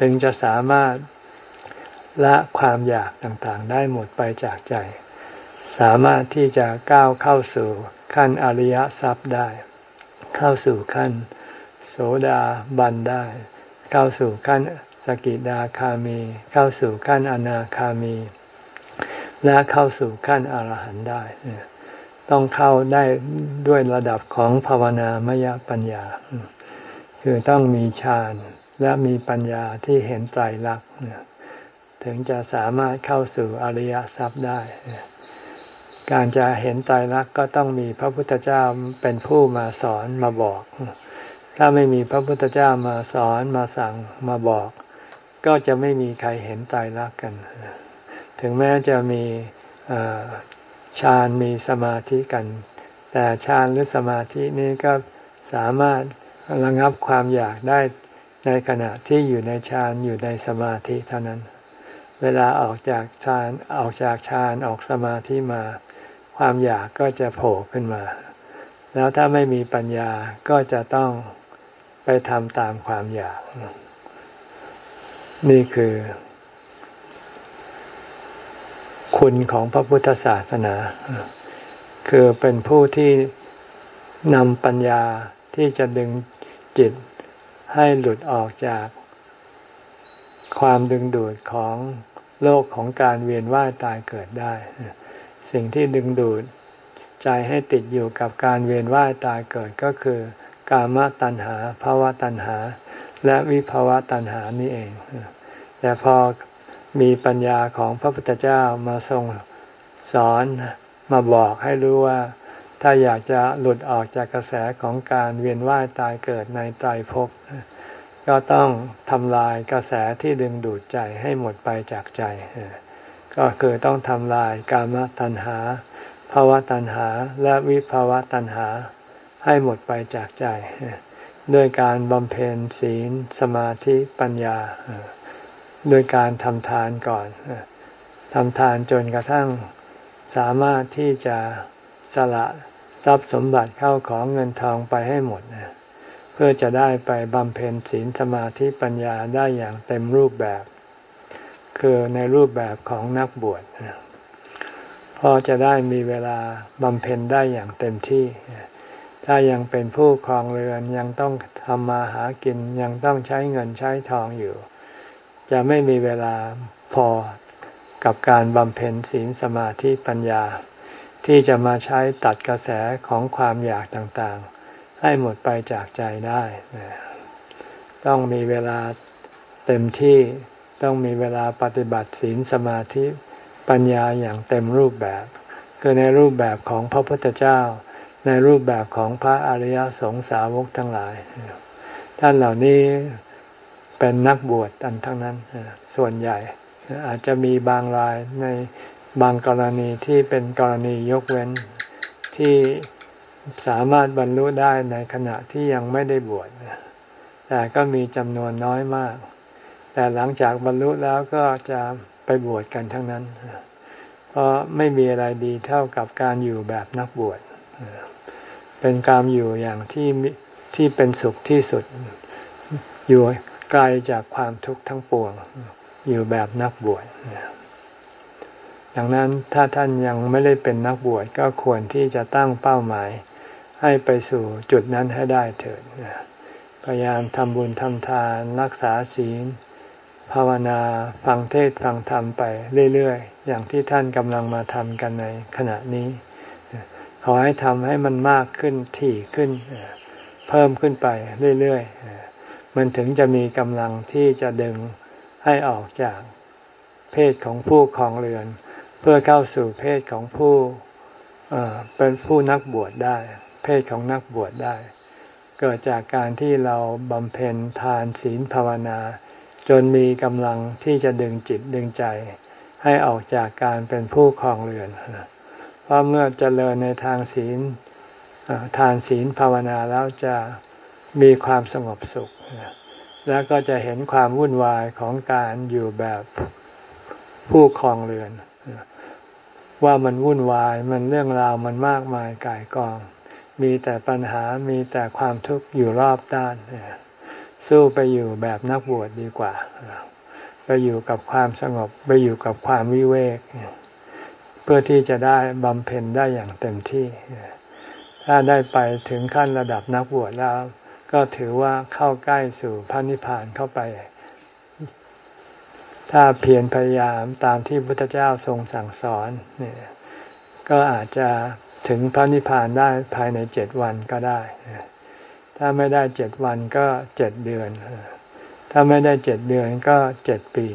ถึงจะสามารถละความอยากต่างๆ ได้หมดไปจากใจ สามารถที่จะก้าวเข้าสู่ขั้นอริยทรัพย์ได้ เข้าสู่ขั้น โสดาบันได้ เข้าสู่ขั้นสกิดาคามี เข้าสู่ขั้นอนาคามี และเข้าสู่ขั้นอรหันต์ได้ ต้องเข้าได้ด้วยระดับของภาวนามยปัญญา คือต้องมีฌานและมีปัญญาที่เห็นไตรลักษณ์ถึงจะสามารถเข้าสู่อริยทรัพย์ได้ การจะเห็นไตรลักษณ์ก็ต้องมีพระพุทธเจ้าเป็นผู้มาสอนมาบอก ถ้าไม่มีพระพุทธเจ้ามาสอนมาสั่งมาบอก ก็จะไม่มีใครเห็นไตรลักกัน ถึงแม้จะมีฌานมีสมาธิกัน แต่ฌานหรือสมาธินี้ก็สามารถระงับความอยากได้ในขณะที่อยู่ในฌานอยู่ในสมาธิเท่านั้น เวลาออกจากฌานออกจากฌานออกสมาธิมา ความอยากก็จะโผล่ขึ้นมา แล้วถ้าไม่มีปัญญาก็จะต้อง ไปทำตามความอยาก นี่คือ คุณของพระพุทธศาสนา คือเป็นผู้ที่นำปัญญาที่จะดึงจิตให้หลุดออกจาก ความดึงดูดของโลกของการเวียนว่ายตายเกิดได้ สิ่งที่ดึงดูดใจให้ติดอยู่กับการเวียนว่ายตายเกิดก็คือ กามตัณหาภาวะตัณหา และวิภาวะตัณหานี่เอง แต่พอมีปัญญาของพระพุทธเจ้ามาทรงสอนมาบอกให้รู้ว่า ถ้าอยากจะหลุดออกจากกระแสของการเวียนว่ายตายเกิดในตายภพก็ต้องทำลายกระแสที่ดึงดูดใจให้หมดไปจากใจ ก็คือต้องทำลายกามตัณหาภาวะตัณหาและวิภาวะตัณหา ให้หมดไปจากใจ ด้วยการบำเพ็ญศีล สมาธิปัญญา ด้วยการทำทานก่อนทำทานจนกระทั่งสามารถที่จะสละทรัพย์สมบัติเข้าของเงินทองไปให้หมดเพื่อจะได้ไปบำเพ็ญศีลสมาธิปัญญาได้อย่างเต็มรูปแบบ คือในรูปแบบของนักบวชพอจะได้มีเวลาบำเพ็ญได้อย่างเต็มที่ ถ้ายังเป็นผู้ครองเรือนยังต้องทำมาหากินยังต้องใช้เงินใช้ทองอยู่ จะไม่มีเวลาพอกับการบำเพ็ญศีลสมาธิปัญญา ที่จะมาใช้ตัดกระแสของความอยากต่างๆ ให้หมดไปจากใจได้ ต้องมีเวลาเต็มที่ต้องมีเวลาปฏิบัติศีลสมาธิปัญญาอย่างเต็มรูปแบบ คือในรูปแบบของพระพุทธเจ้า ในรูปแบบของพระอริยสงสาวกทั้งหลาย ท่านเหล่านี้เป็นนักบวชกันทั้งนั้น ส่วนใหญ่อาจจะมีบางรายในบางกรณีที่เป็นกรณียกเว้นที่สามารถบรรลุได้ในขณะที่ยังไม่ได้บวชแต่ก็มีจำนวนน้อยมาก แต่หลังจากบรรลุแล้วก็จะไปบวชกันทั้งนั้น เพราะไม่มีอะไรดีเท่ากับการอยู่แบบนักบวช เป็นการอยู่อย่างที่ที่เป็นสุขที่สุด อยู่ไกลจากความทุกข์ทั้งปวง อยู่แบบนักบวชดังนั้นถ้าท่านยังไม่ได้เป็นนักบวชก็ควรที่จะตั้งเป้าหมาย ให้ไปสู่จุดนั้นให้ได้เถิดพยายามทำบุญทำทาน รักษาศีล ภาวนาฟังเทศฟังธรรมไปเรื่อยๆ อย่างที่ท่านกำลังมาทำกันในขณะนี้ ขอให้ทำให้มันมากขึ้นถี่ขึ้น เพิ่มขึ้นไปเรื่อยๆมันถึงจะมีกำลังที่จะดึงให้ออกจากเพศของผู้ครองเรือน เพื่อเข้าสู่เพศของผู้เป็นผู้นักบวชได้ เพศของนักบวชได้ เกิดจากการที่เราบำเพ็ญทานศีลภาวนา จนมีกำลังที่จะดึงจิตดึงใจ ให้ออกจากการเป็นผู้ครองเรือน เพราะเมื่อเจริญในทางศีลทานศีลภาวนาแล้วจะมีความสงบสุข แล้วก็จะเห็นความวุ่นวายของการอยู่แบบผู้ครองเรือน ว่ามันวุ่นวายมันเรื่องราวมันมากมายกายกอง มีแต่ปัญหามีแต่ความทุกข์อยู่รอบด้าน สู้ไปอยู่แบบนักบวชดีกว่า ไปอยู่กับความสงบ ไปอยู่กับความวิเวกเพื่อที่จะได้บำเพ็ญได้อย่างเต็มที่ ถ้าได้ไปถึงขั้นระดับนักบวชแล้ว ก็ถือว่าเข้าใกล้สู่พระนิพพานเข้าไป ถ้าเพียรพยายามตามที่พุทธเจ้าทรงสั่งสอนเนี่ยก็อาจจะถึงพระนิพพานได้ภายในเจ็ดวันก็ได้ ถ้าไม่ได้เจ็ดวันก็เจ็ดเดือน ถ้าไม่ได้เจ็ดเดือนก็เจ็ดปี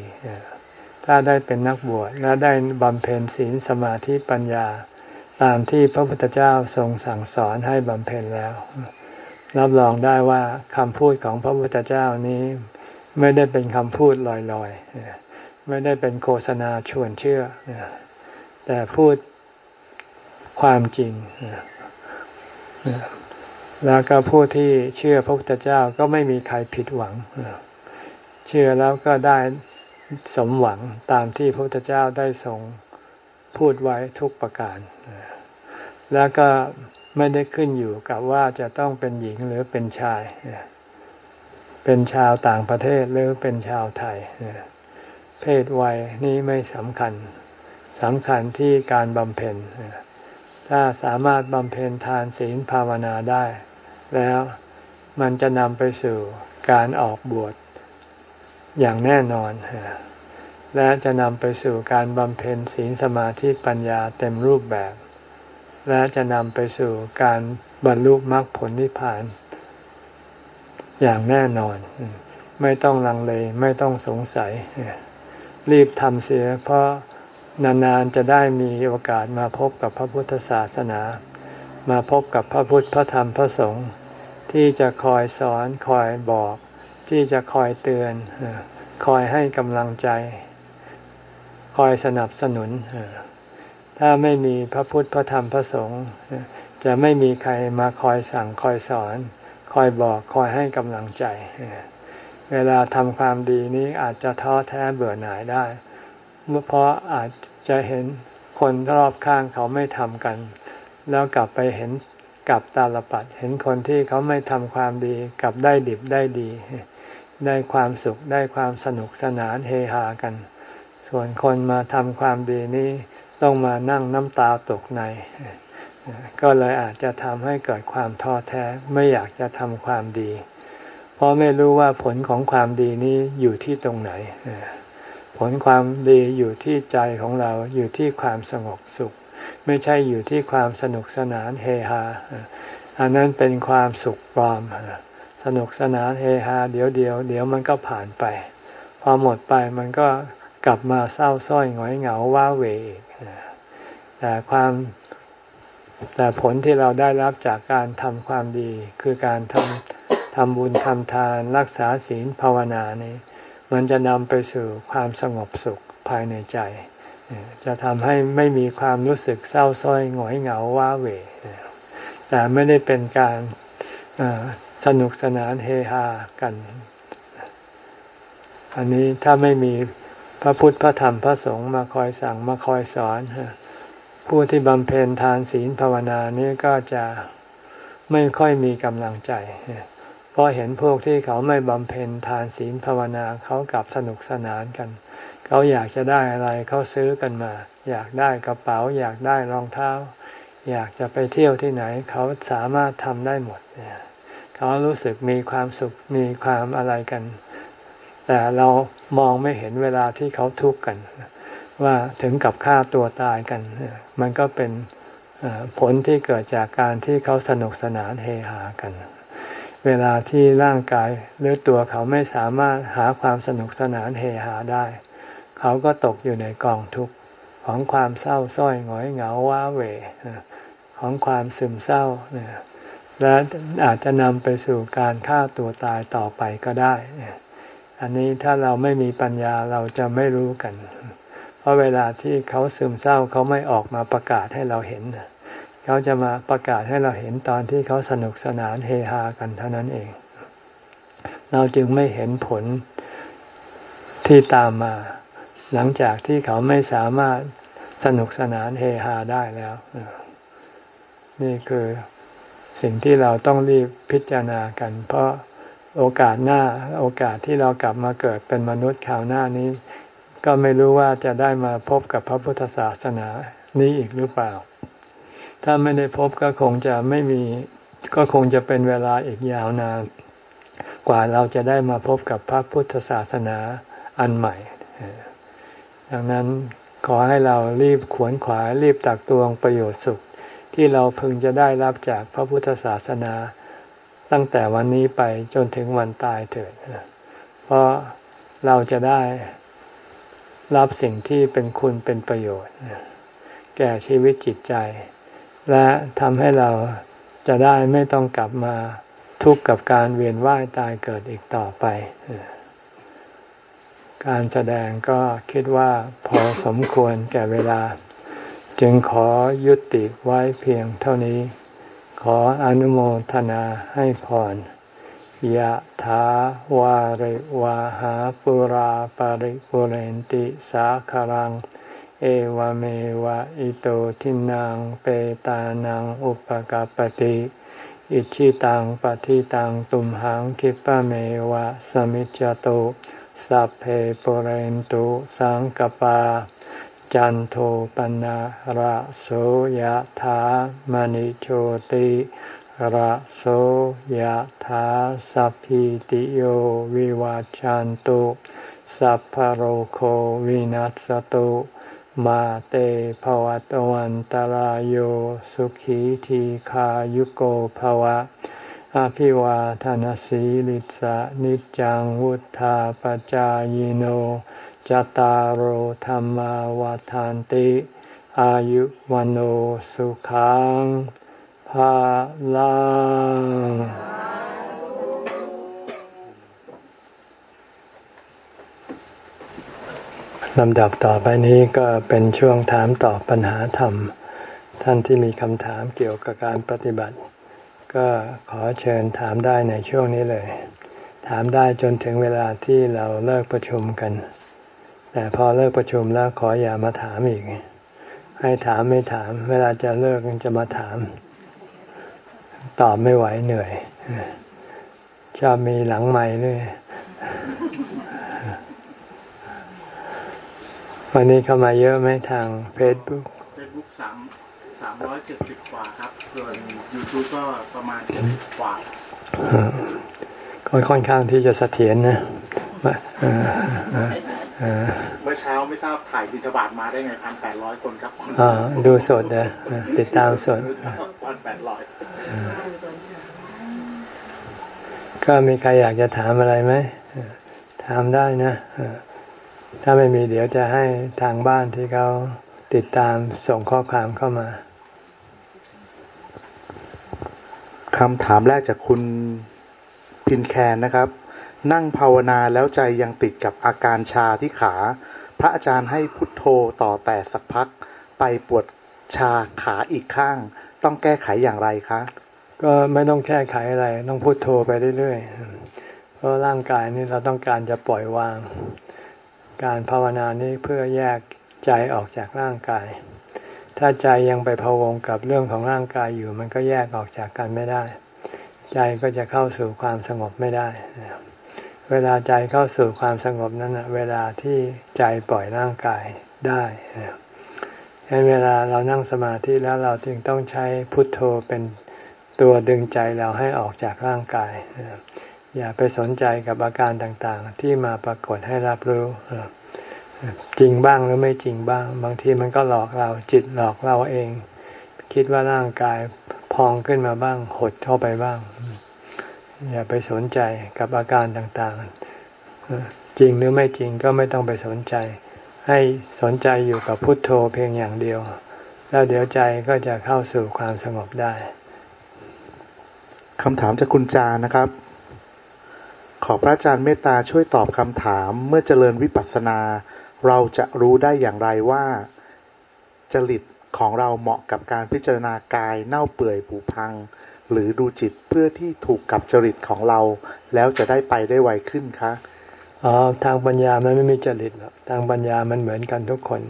ถ้าได้เป็นนักบวชและได้บำเพ็ญศีลสมาธิปัญญา ตามที่พระพุทธเจ้าทรงสั่งสอนให้บำเพ็ญแล้ว รับรองได้ว่าคำพูดของพระพุทธเจ้านี้ ไม่ได้เป็นคำพูดลอยๆ ไม่ได้เป็นโฆษณาชวนเชื่อ แต่พูดความจริงแล้วก็ผู้ที่เชื่อพระพุทธเจ้าก็ไม่มีใครผิดหวัง เชื่อแล้วก็ได้ สมหวังตามที่พระพุทธเจ้าได้ทรงพูดไว้ทุกประการ แล้วก็ไม่ได้ขึ้นอยู่กับว่าจะต้องเป็นหญิงหรือเป็นชาย เป็นชาวต่างประเทศหรือเป็นชาวไทย เพศวัยนี้ไม่สำคัญสำคัญที่การบำเพ็ญ ถ้าสามารถบำเพ็ญทานศีลภาวนาได้ แล้วมันจะนำไปสู่การออกบวช อย่างแน่นอน และจะนำไปสู่การบำเพ็ญศีลสมาธิปัญญาเต็มรูปแบบ และจะนำไปสู่การบรรลุมรรคผลนิพพาน อย่างแน่นอน ไม่ต้องลังเลไม่ต้องสงสัย รีบทำเสีย เพราะนานๆจะได้มีโอกาสมาพบกับพระพุทธศาสนา มาพบกับพระพุทธพระธรรมพระสงฆ์ที่จะคอยสอนคอยบอก ที่จะคอยเตือน คอยให้กำลังใจ คอยสนับสนุน ถ้าไม่มีพระพุทธพระธรรมพระสงฆ์จะไม่มีใครมาคอยสั่งคอยสอน คอยบอกคอยให้กำลังใจ เวลาทำความดีนี้อาจจะท้อแท้เบื่อหน่ายได้ เพราะอาจจะเห็นคนรอบข้างเขาไม่ทำกัน แล้วกลับไปเห็นกับตาลปัดเห็นคนที่เขาไม่ทำความดีกลับได้ดิบได้ดี ได้ความสุขได้ความสนุกสนานเฮฮากัน ส่วนคนมาทำความดีนี้ต้องมานั่งน้ำตาตกใน ก็เลยอาจจะทำให้เกิดความท้อแท้ไม่อยากจะทำความดี เพราะไม่รู้ว่าผลของความดีนี้อยู่ที่ตรงไหน ผลความดีอยู่ที่ใจของเราอยู่ที่ความสงบสุข ไม่ใช่อยู่ที่ความสนุกสนานเฮฮาอันนั้นเป็นความสุขปลอม สนุกสนานเฮฮาเดี๋ยวเดียวเดี๋ยวมันก็ผ่านไป พอหมดไปมันก็กลับมาเศร้าส้อยหงอยเหงาว้าเหวอีกแต่ความแต่ผลที่เราได้รับจากการทำความดี คือการทำทำบุญทำทานรักษาศีลภาวนานี้มันจะนำไปสู่ความสงบสุขภายในใจ จะทำให้ไม่มีความรู้สึกเศร้าส้อยหงอยเหงาว้าเหวแต่ไม่ได้เป็นการ สนุกสนานเฮฮากัน อันนี้ถ้าไม่มีพระพุทธพระธรรมพระสงฆ์มาคอยสั่งมาคอยสอนผู้ที่บำเพ็ญทานศีลภาวนานี้ก็จะไม่ค่อยมีกำลังใจเพราะเห็นพวกที่เขาไม่บำเพ็ญทานศีลภาวนาเขากลับสนุกสนานกัน เขาอยากจะได้อะไรเขาซื้อกันมา อยากได้กระเป๋า อยากได้รองเท้า อยากจะไปเที่ยวที่ไหน เขาสามารถทำได้หมดเนี่ย ขารู้สึกมีความสุขมีความอะไรกัน แต่เรามองไม่เห็นเวลาที่เขาทุกข์กัน ว่าถึงกับฆ่าตัวตายกัน มันก็เป็นผลที่เกิดจากการที่เขาสนุกสนานเฮฮากัน เวลาที่ร่างกายหรือตัวเขาไม่สามารถหาความสนุกสนานเฮฮาได้ เขาก็ตกอยู่ในกองทุกข์ของความเศร้าส้อยหงอยเหงาว้าเหวของความซึมเศร้า และอาจจะนำไปสู่การฆ่าตัวตายต่อไปก็ได้ อันนี้ถ้าเราไม่มีปัญญาเราจะไม่รู้กัน เพราะเวลาที่เขาซึมเศร้าเขาไม่ออกมาประกาศให้เราเห็น เขาจะมาประกาศให้เราเห็นตอนที่เขาสนุกสนานเฮฮากันเท่านั้นเอง เราจึงไม่เห็นผลที่ตามมา หลังจากที่เขาไม่สามารถสนุกสนานเฮฮาได้แล้ว นี่คือ สิ่งที่เราต้องรีบพิจารณากัน เพราะโอกาสหน้าโอกาสที่เรากลับมาเกิดเป็นมนุษย์ข่าวหน้านี้ ก็ไม่รู้ว่าจะได้มาพบกับพระพุทธศาสนานี้อีกหรือเปล่า ถ้าไม่ได้พบก็คงจะไม่มีก็คงจะเป็นเวลาอีกยาวนานกว่าเราจะได้มาพบกับพระพุทธศาสนาอันใหม่ ดังนั้นขอให้เรารีบขวนขวายรีบตักตวงประโยชน์สุข ที่เราพึงจะได้รับจากพระพุทธศาสนา ตั้งแต่วันนี้ไปจนถึงวันตายเถิด เพราะเราจะได้รับสิ่งที่เป็นคุณเป็นประโยชน์ แก่ชีวิตจิตใจ และทำให้เราจะได้ไม่ต้องกลับมาทุกข์กับการเวียนว่ายตายเกิดอีกต่อไป การแสดงก็คิดว่าพอสมควรแก่เวลา จึงขอยุติไว้เพียงเท่านี้ ขออนุโมทนาให้พรยะถาวาริวาหาปุราปาริปุเรนติสาคารัง เอวเมวะอิโตทินังเปตานังอุปกาปติอิชิตังปฏิตังตุมหังคิปะเมวะสมิจจโตสัพเพปุเรนตุสังกปา จันโทปนะระโสยธามณิโชติระโสยธาสัพพิติโยวิวาจันตุสัพพโรโควินัสตุมาเตภวัตวันตารโยสุขีทีขายุโกภวะ อภิวาทานสีลิสะนิจังวุธาปจายโน จตารโหธรรมวาทานติ อายุวันโอสุขังภาลังลำดับต่อไปนี้ก็เป็นช่วงถามตอบปัญหาธรรม ท่านที่มีคำถามเกี่ยวกับการปฏิบัติ ก็ขอเชิญถามได้ในช่วงนี้เลย ถามได้จนถึงเวลาที่เราเลิกประชุมกัน แต่พอเลิกประชุมแล้วขออย่ามาถามอีก ให้ถามไม่ถาม เวลาจะเลิกจะมาถาม ตอบไม่ไหวเหนื่อย ชอบมีหลังใหม่เลยวันนี้เข้ามาเยอะไหมทางเฟซบุ๊กเฟซบุ๊กสามสามร้อยเจ็ดสิบกว่าครับ ส่วนยูทูบก็ประมาณเจ็ดสิบกว่าก็ค่อนข้างที่จะเสถียรนะ เมื่อเช้าไม่ทราบถ่ายบิณฑบาตมาได้ไงพันแปดร้อยคนครับอ๋อดูสดนะติดตามสดพันแปดร้อยก็มีใครอยากจะถามอะไรไหมถามได้นะถ้าไม่มีเดี๋ยวจะให้ทางบ้านที่เขาติดตามส่งข้อความเข้ามาคำถามแรกจากคุณพินแคนนะครับ นั่งภาวนาแล้วใจยังติดกับอาการชาที่ขา พระอาจารย์ให้พุทโธต่อแต่สักพัก ไปปวดชาขาอีกข้าง ต้องแก้ไขอย่างไรคะ ก็ไม่ต้องแก้ไขอะไร ต้องพุทโธไปเรื่อยๆ เพราะร่างกายนี่เราต้องการจะปล่อยวาง การภาวนานี้เพื่อแยกใจออกจากร่างกาย ถ้าใจยังไปพะวงกับเรื่องของร่างกายอยู่ มันก็แยกออกจากกันไม่ได้ ใจก็จะเข้าสู่ความสงบไม่ได้ เวลาใจเข้าสู่ความสงบนั้นเวลาที่ใจปล่อยร่างกายได้ใช้เวลาเรานั่งสมาธิแล้วเราจึงต้องใช้พุทโธเป็นตัวดึงใจเราให้ออกจากร่างกาย อย่าไปสนใจกับอาการต่างๆ ที่มาปรากฏให้รับรู้ จริงบ้างหรือไม่จริงบ้าง บางทีมันก็หลอกเราจิตหลอกเราเอง คิดว่าร่างกายพองขึ้นมาบ้าง หดเข้าไปบ้าง อย่าไปสนใจกับอาการต่างๆ จริงหรือไม่จริงก็ไม่ต้องไปสนใจ ให้สนใจอยู่กับพุทโธเพียงอย่างเดียว แล้วเดี๋ยวใจก็จะเข้าสู่ความสงบได้คำถามจากคุณจานะครับ ขอพระอาจารย์เมตตาช่วยตอบคำถามเมื่อเจริญวิปัสสนา เราจะรู้ได้อย่างไรว่าจริตของเราเหมาะกับการพิจารณากายเน่าเปื่อยผุพัง หรือดูจิตเพื่อที่ถูกกับจริตของเรา แล้วจะได้ไปได้ไวขึ้นคะอ๋อทางปัญญามันไม่มีจริตหรอกทางปัญญามันเหมือนกันทุกคน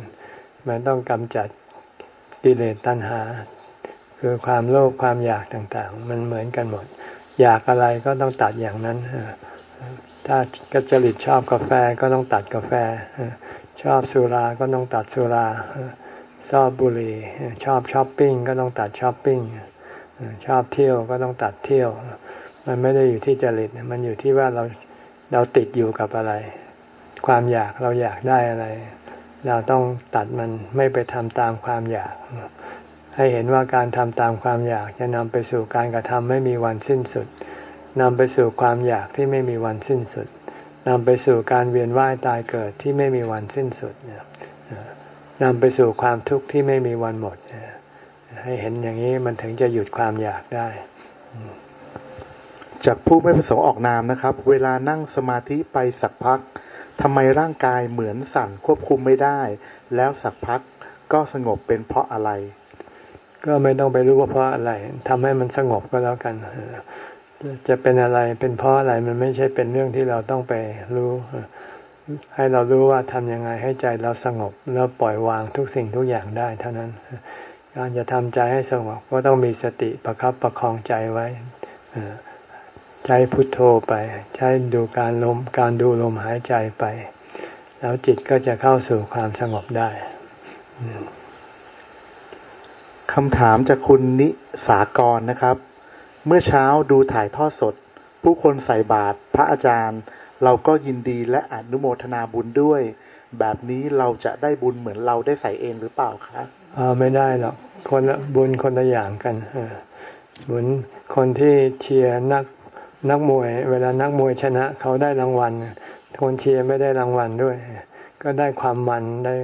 มันต้องกำจัดกิเลสตัณหา คือความโลภความอยากต่างๆ มันเหมือนกันหมด อยากอะไรก็ต้องตัดอย่างนั้นถ้าจริตชอบกาแฟก็ต้องตัดกาแฟ ชอบสุราก็ต้องตัดสุราชอบบุหรี่ชอบช้อปปิ้งก็ต้องตัดช้อปปิ้ง ชอบเที่ยวก็ต้องตัดเที่ยว มันไม่ได้อยู่ที่จริตมันอยู่ที่ว่าเราเราติดอยู่กับอะไร ความอยากเราอยากได้อะไร เราต้องตัดมันไม่ไปทำตามความอยาก ให้เห็นว่าการทำตามความอยากจะนำไปสู่การกระทำไม่มีวันสิ้นสุดนำไปสู่ความอยากที่ไม่มีวันสิ้นสุดนำไปสู่การเวียนว่ายตายเกิดที่ไม่มีวันสิ้นสุดนำไปสู่ความทุกข์ที่ไม่มีวันหมด ให้เห็นอย่างนี้มันถึงจะหยุดความอยากได้ จากผู้ไม่ประสงค์ออกนามนะครับ เวลานั่งสมาธิไปสักพักทำไมร่างกายเหมือนสั่นควบคุมไม่ได้ แล้วสักพักก็สงบเป็นเพราะอะไร ก็ไม่ต้องไปรู้ว่าเพราะอะไรทำให้มันสงบก็แล้วกันจะเป็นอะไรเป็นเพราะอะไรมันไม่ใช่เป็นเรื่องที่เราต้องไปรู้ ให้เรารู้ว่าทำยังไงให้ใจเราสงบ แล้วปล่อยวางทุกสิ่งทุกอย่างได้เท่านั้น การจะทำใจให้สงบก็ต้องมีสติประครับประคองใจไว้ใจพุทโธไป ใช้ดูการลมการดูลมหายใจไป แล้วจิตก็จะเข้าสู่ความสงบได้คำถามจากคุณนิสากรนะครับ เมื่อเช้าดูถ่ายทอดสด ผู้คนใส่บาตรพระอาจารย์ เราก็ยินดีและอนุโมทนาบุญด้วย แบบนี้เราจะได้บุญเหมือนเราได้ใส่เองหรือเปล่าคะ อ่าไม่ได้หรอกคนบุญคนละอย่างกันบุญคนที่เชียร์นักนักมวย เวลานักมวยชนะเขาได้รางวัลคนเชียร์ไม่ได้รางวัลด้วย ก็ได้ความมันได้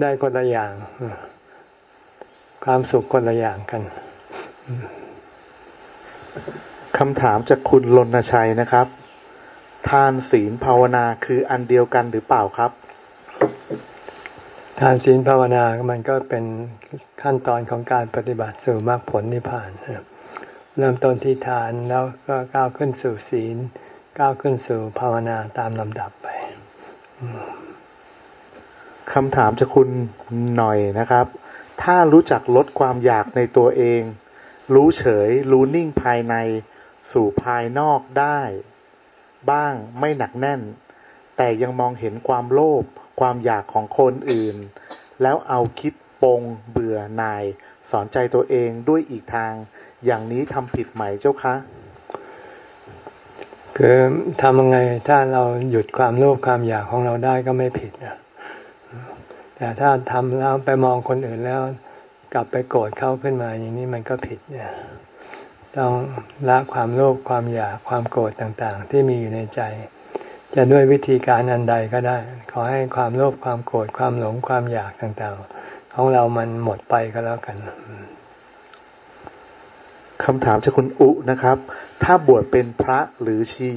ได้คนละอย่าง ความสุขคนละอย่างกันคำถามจากคุณลนชัยนะครับ ทานศีลภาวนาคืออันเดียวกันหรือเปล่าครับ ทานศีลภาวนา มันก็เป็นขั้นตอนของการปฏิบัติสู่มรรคผลนิพพาน เริ่มต้นที่ทานแล้วก็ก้าวขึ้นสู่ศีล ก้าวขึ้นสู่ภาวนาตามลำดับไปคำถามจะคุณหน่อยนะครับ ถ้ารู้จักลดความอยากในตัวเอง รู้เฉย รู้นิ่งภายในสู่ภายนอกได้ บ้างไม่หนักแน่น แต่ยังมองเห็นความโลภ ความอยากของคนอื่น แล้วเอาคิดปงเบื่อหน่าย สอนใจตัวเองด้วยอีกทาง อย่างนี้ทำผิดไหมเจ้าคะคือทำยังไงถ้าเราหยุดความโลภความอยากของเราได้ก็ไม่ผิดนะแต่ถ้าทำแล้วไปมองคนอื่นแล้ว กลับไปโกรธเขาขึ้นมาอย่างนี้มันก็ผิดเนี่ยต้องละความโลภความอยากความโกรธต่างๆ ที่มีอยู่ในใจ จะด้วยวิธีการอันใดก็ได้ ขอให้ความโลภความโกรธความหลงความอยากต่างๆ ของเรามันหมดไปก็แล้วกันคำถามจากคุณอุนะครับ ถ้าบวชเป็นพระหรือชี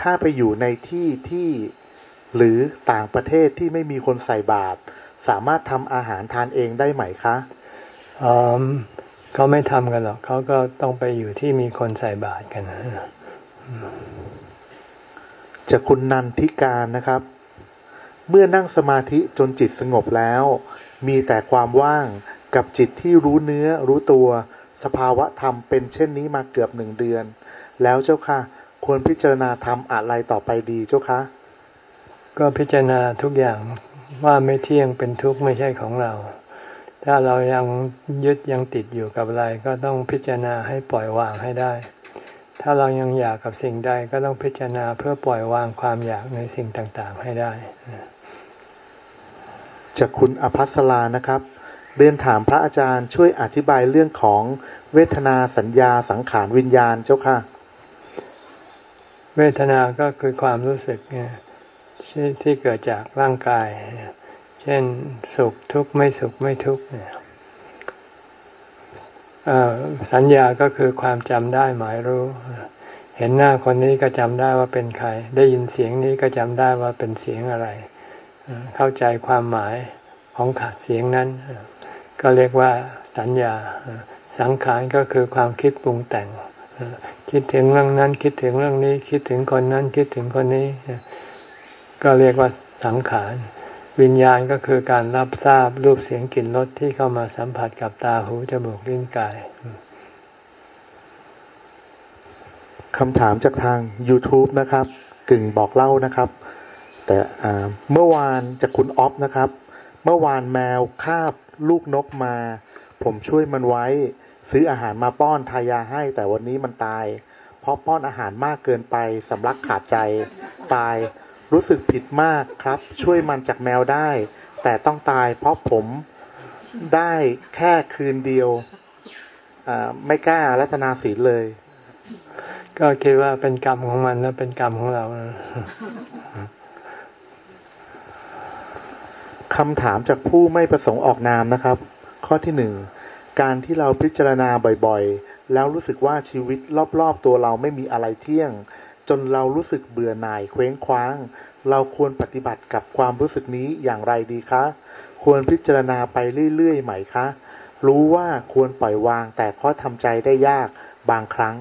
ถ้าไปอยู่ในที่ที่หรือต่างประเทศที่ไม่มีคนใส่บาตรสามารถทำอาหารทานเองได้ไหมคะอ๋อเขาไม่ทำกันหรอกเขาก็ต้องไปอยู่ที่มีคนใส่บาตรกัน นะจะคุณนันทิการนะครับ เมื่อนั่งสมาธิจนจิตสงบแล้ว มีแต่ความว่างกับจิตที่รู้เนื้อรู้ตัว สภาวะธรรมเป็นเช่นนี้มาเกือบหนึ่งเดือน แล้วเจ้าค่ะ ควรพิจารณาทำอะไรต่อไปดีเจ้าคะ ก็พิจารณาทุกอย่างว่าไม่เที่ยงเป็นทุกข์ไม่ใช่ของเรา ถ้าเรายังยึดยังติดอยู่กับอะไร ก็ต้องพิจารณาให้ปล่อยวางให้ได้ ถ้าเรายังอยากกับสิ่งใดก็ต้องพิจารณาเพื่อปล่อยวางความอยากในสิ่งต่างๆ ให้ได้จากคุณอภัสลานะครับ เรียนถามพระอาจารย์ช่วยอธิบายเรื่องของเวทนาสัญญาสังขารวิญญาณเจ้าค่ะ เวทนาก็คือความรู้สึกเนี่ยที่เกิดจากร่างกาย เช่นสุขทุกข์ไม่สุขไม่ทุกข์เนี่ย สัญญาก็คือความจำได้หมายรู้ เห็นหน้าคนนี้ก็จำได้ว่าเป็นใคร ได้ยินเสียงนี้ก็จำได้ว่าเป็นเสียงอะไร เข้าใจความหมายของขาดเสียงนั้น ก็เรียกว่าสัญญา สังขารก็คือความคิดปรุงแต่ง คิดถึงเรื่องนั้น คิดถึงเรื่องนี้ คิดถึงคนนั้น คิดถึงคนนี้ ก็เรียกว่าสังขาร วิญญาณก็คือการรับทราบรูปเสียงกลิ่นรสที่เข้ามาสัมผัสกับตาหูจมูกลิ้นกายคำถามจากทาง YouTube นะครับ กึ่งบอกเล่านะครับ แต่เมื่อวานจากคุณออฟนะครับ เมื่อวานแมวคาบลูกนกมา ผมช่วยมันไว้ ซื้ออาหารมาป้อนทายาให้ แต่วันนี้มันตาย เพราะป้อนอาหารมากเกินไปสำลักขาดใจตาย รู้สึกผิดมากครับ ช่วยมันจากแมวได้ แต่ต้องตายเพราะผมได้แค่คืนเดียวไม่กล้ารัตนาศีลเลย ก็คิดว่าเป็นกรรมของมันแล้วเป็นกรรมของเราคำถามจากผู้ไม่ประสงค์ออกนามนะครับ ข้อที่หนึ่งการที่เราพิจารณาบ่อยๆ แล้วรู้สึกว่าชีวิตรอบๆตัวเราไม่มีอะไรเที่ยง จนเรารู้สึกเบื่อหน่ายเคว้งคว้าง เราควรปฏิบัติกับความรู้สึกนี้อย่างไรดีคะ ควรพิจารณาไปเรื่อยๆไหมคะ รู้ว่าควรปล่อยวางแต่ก็ทำใจได้ยากบางครั้ง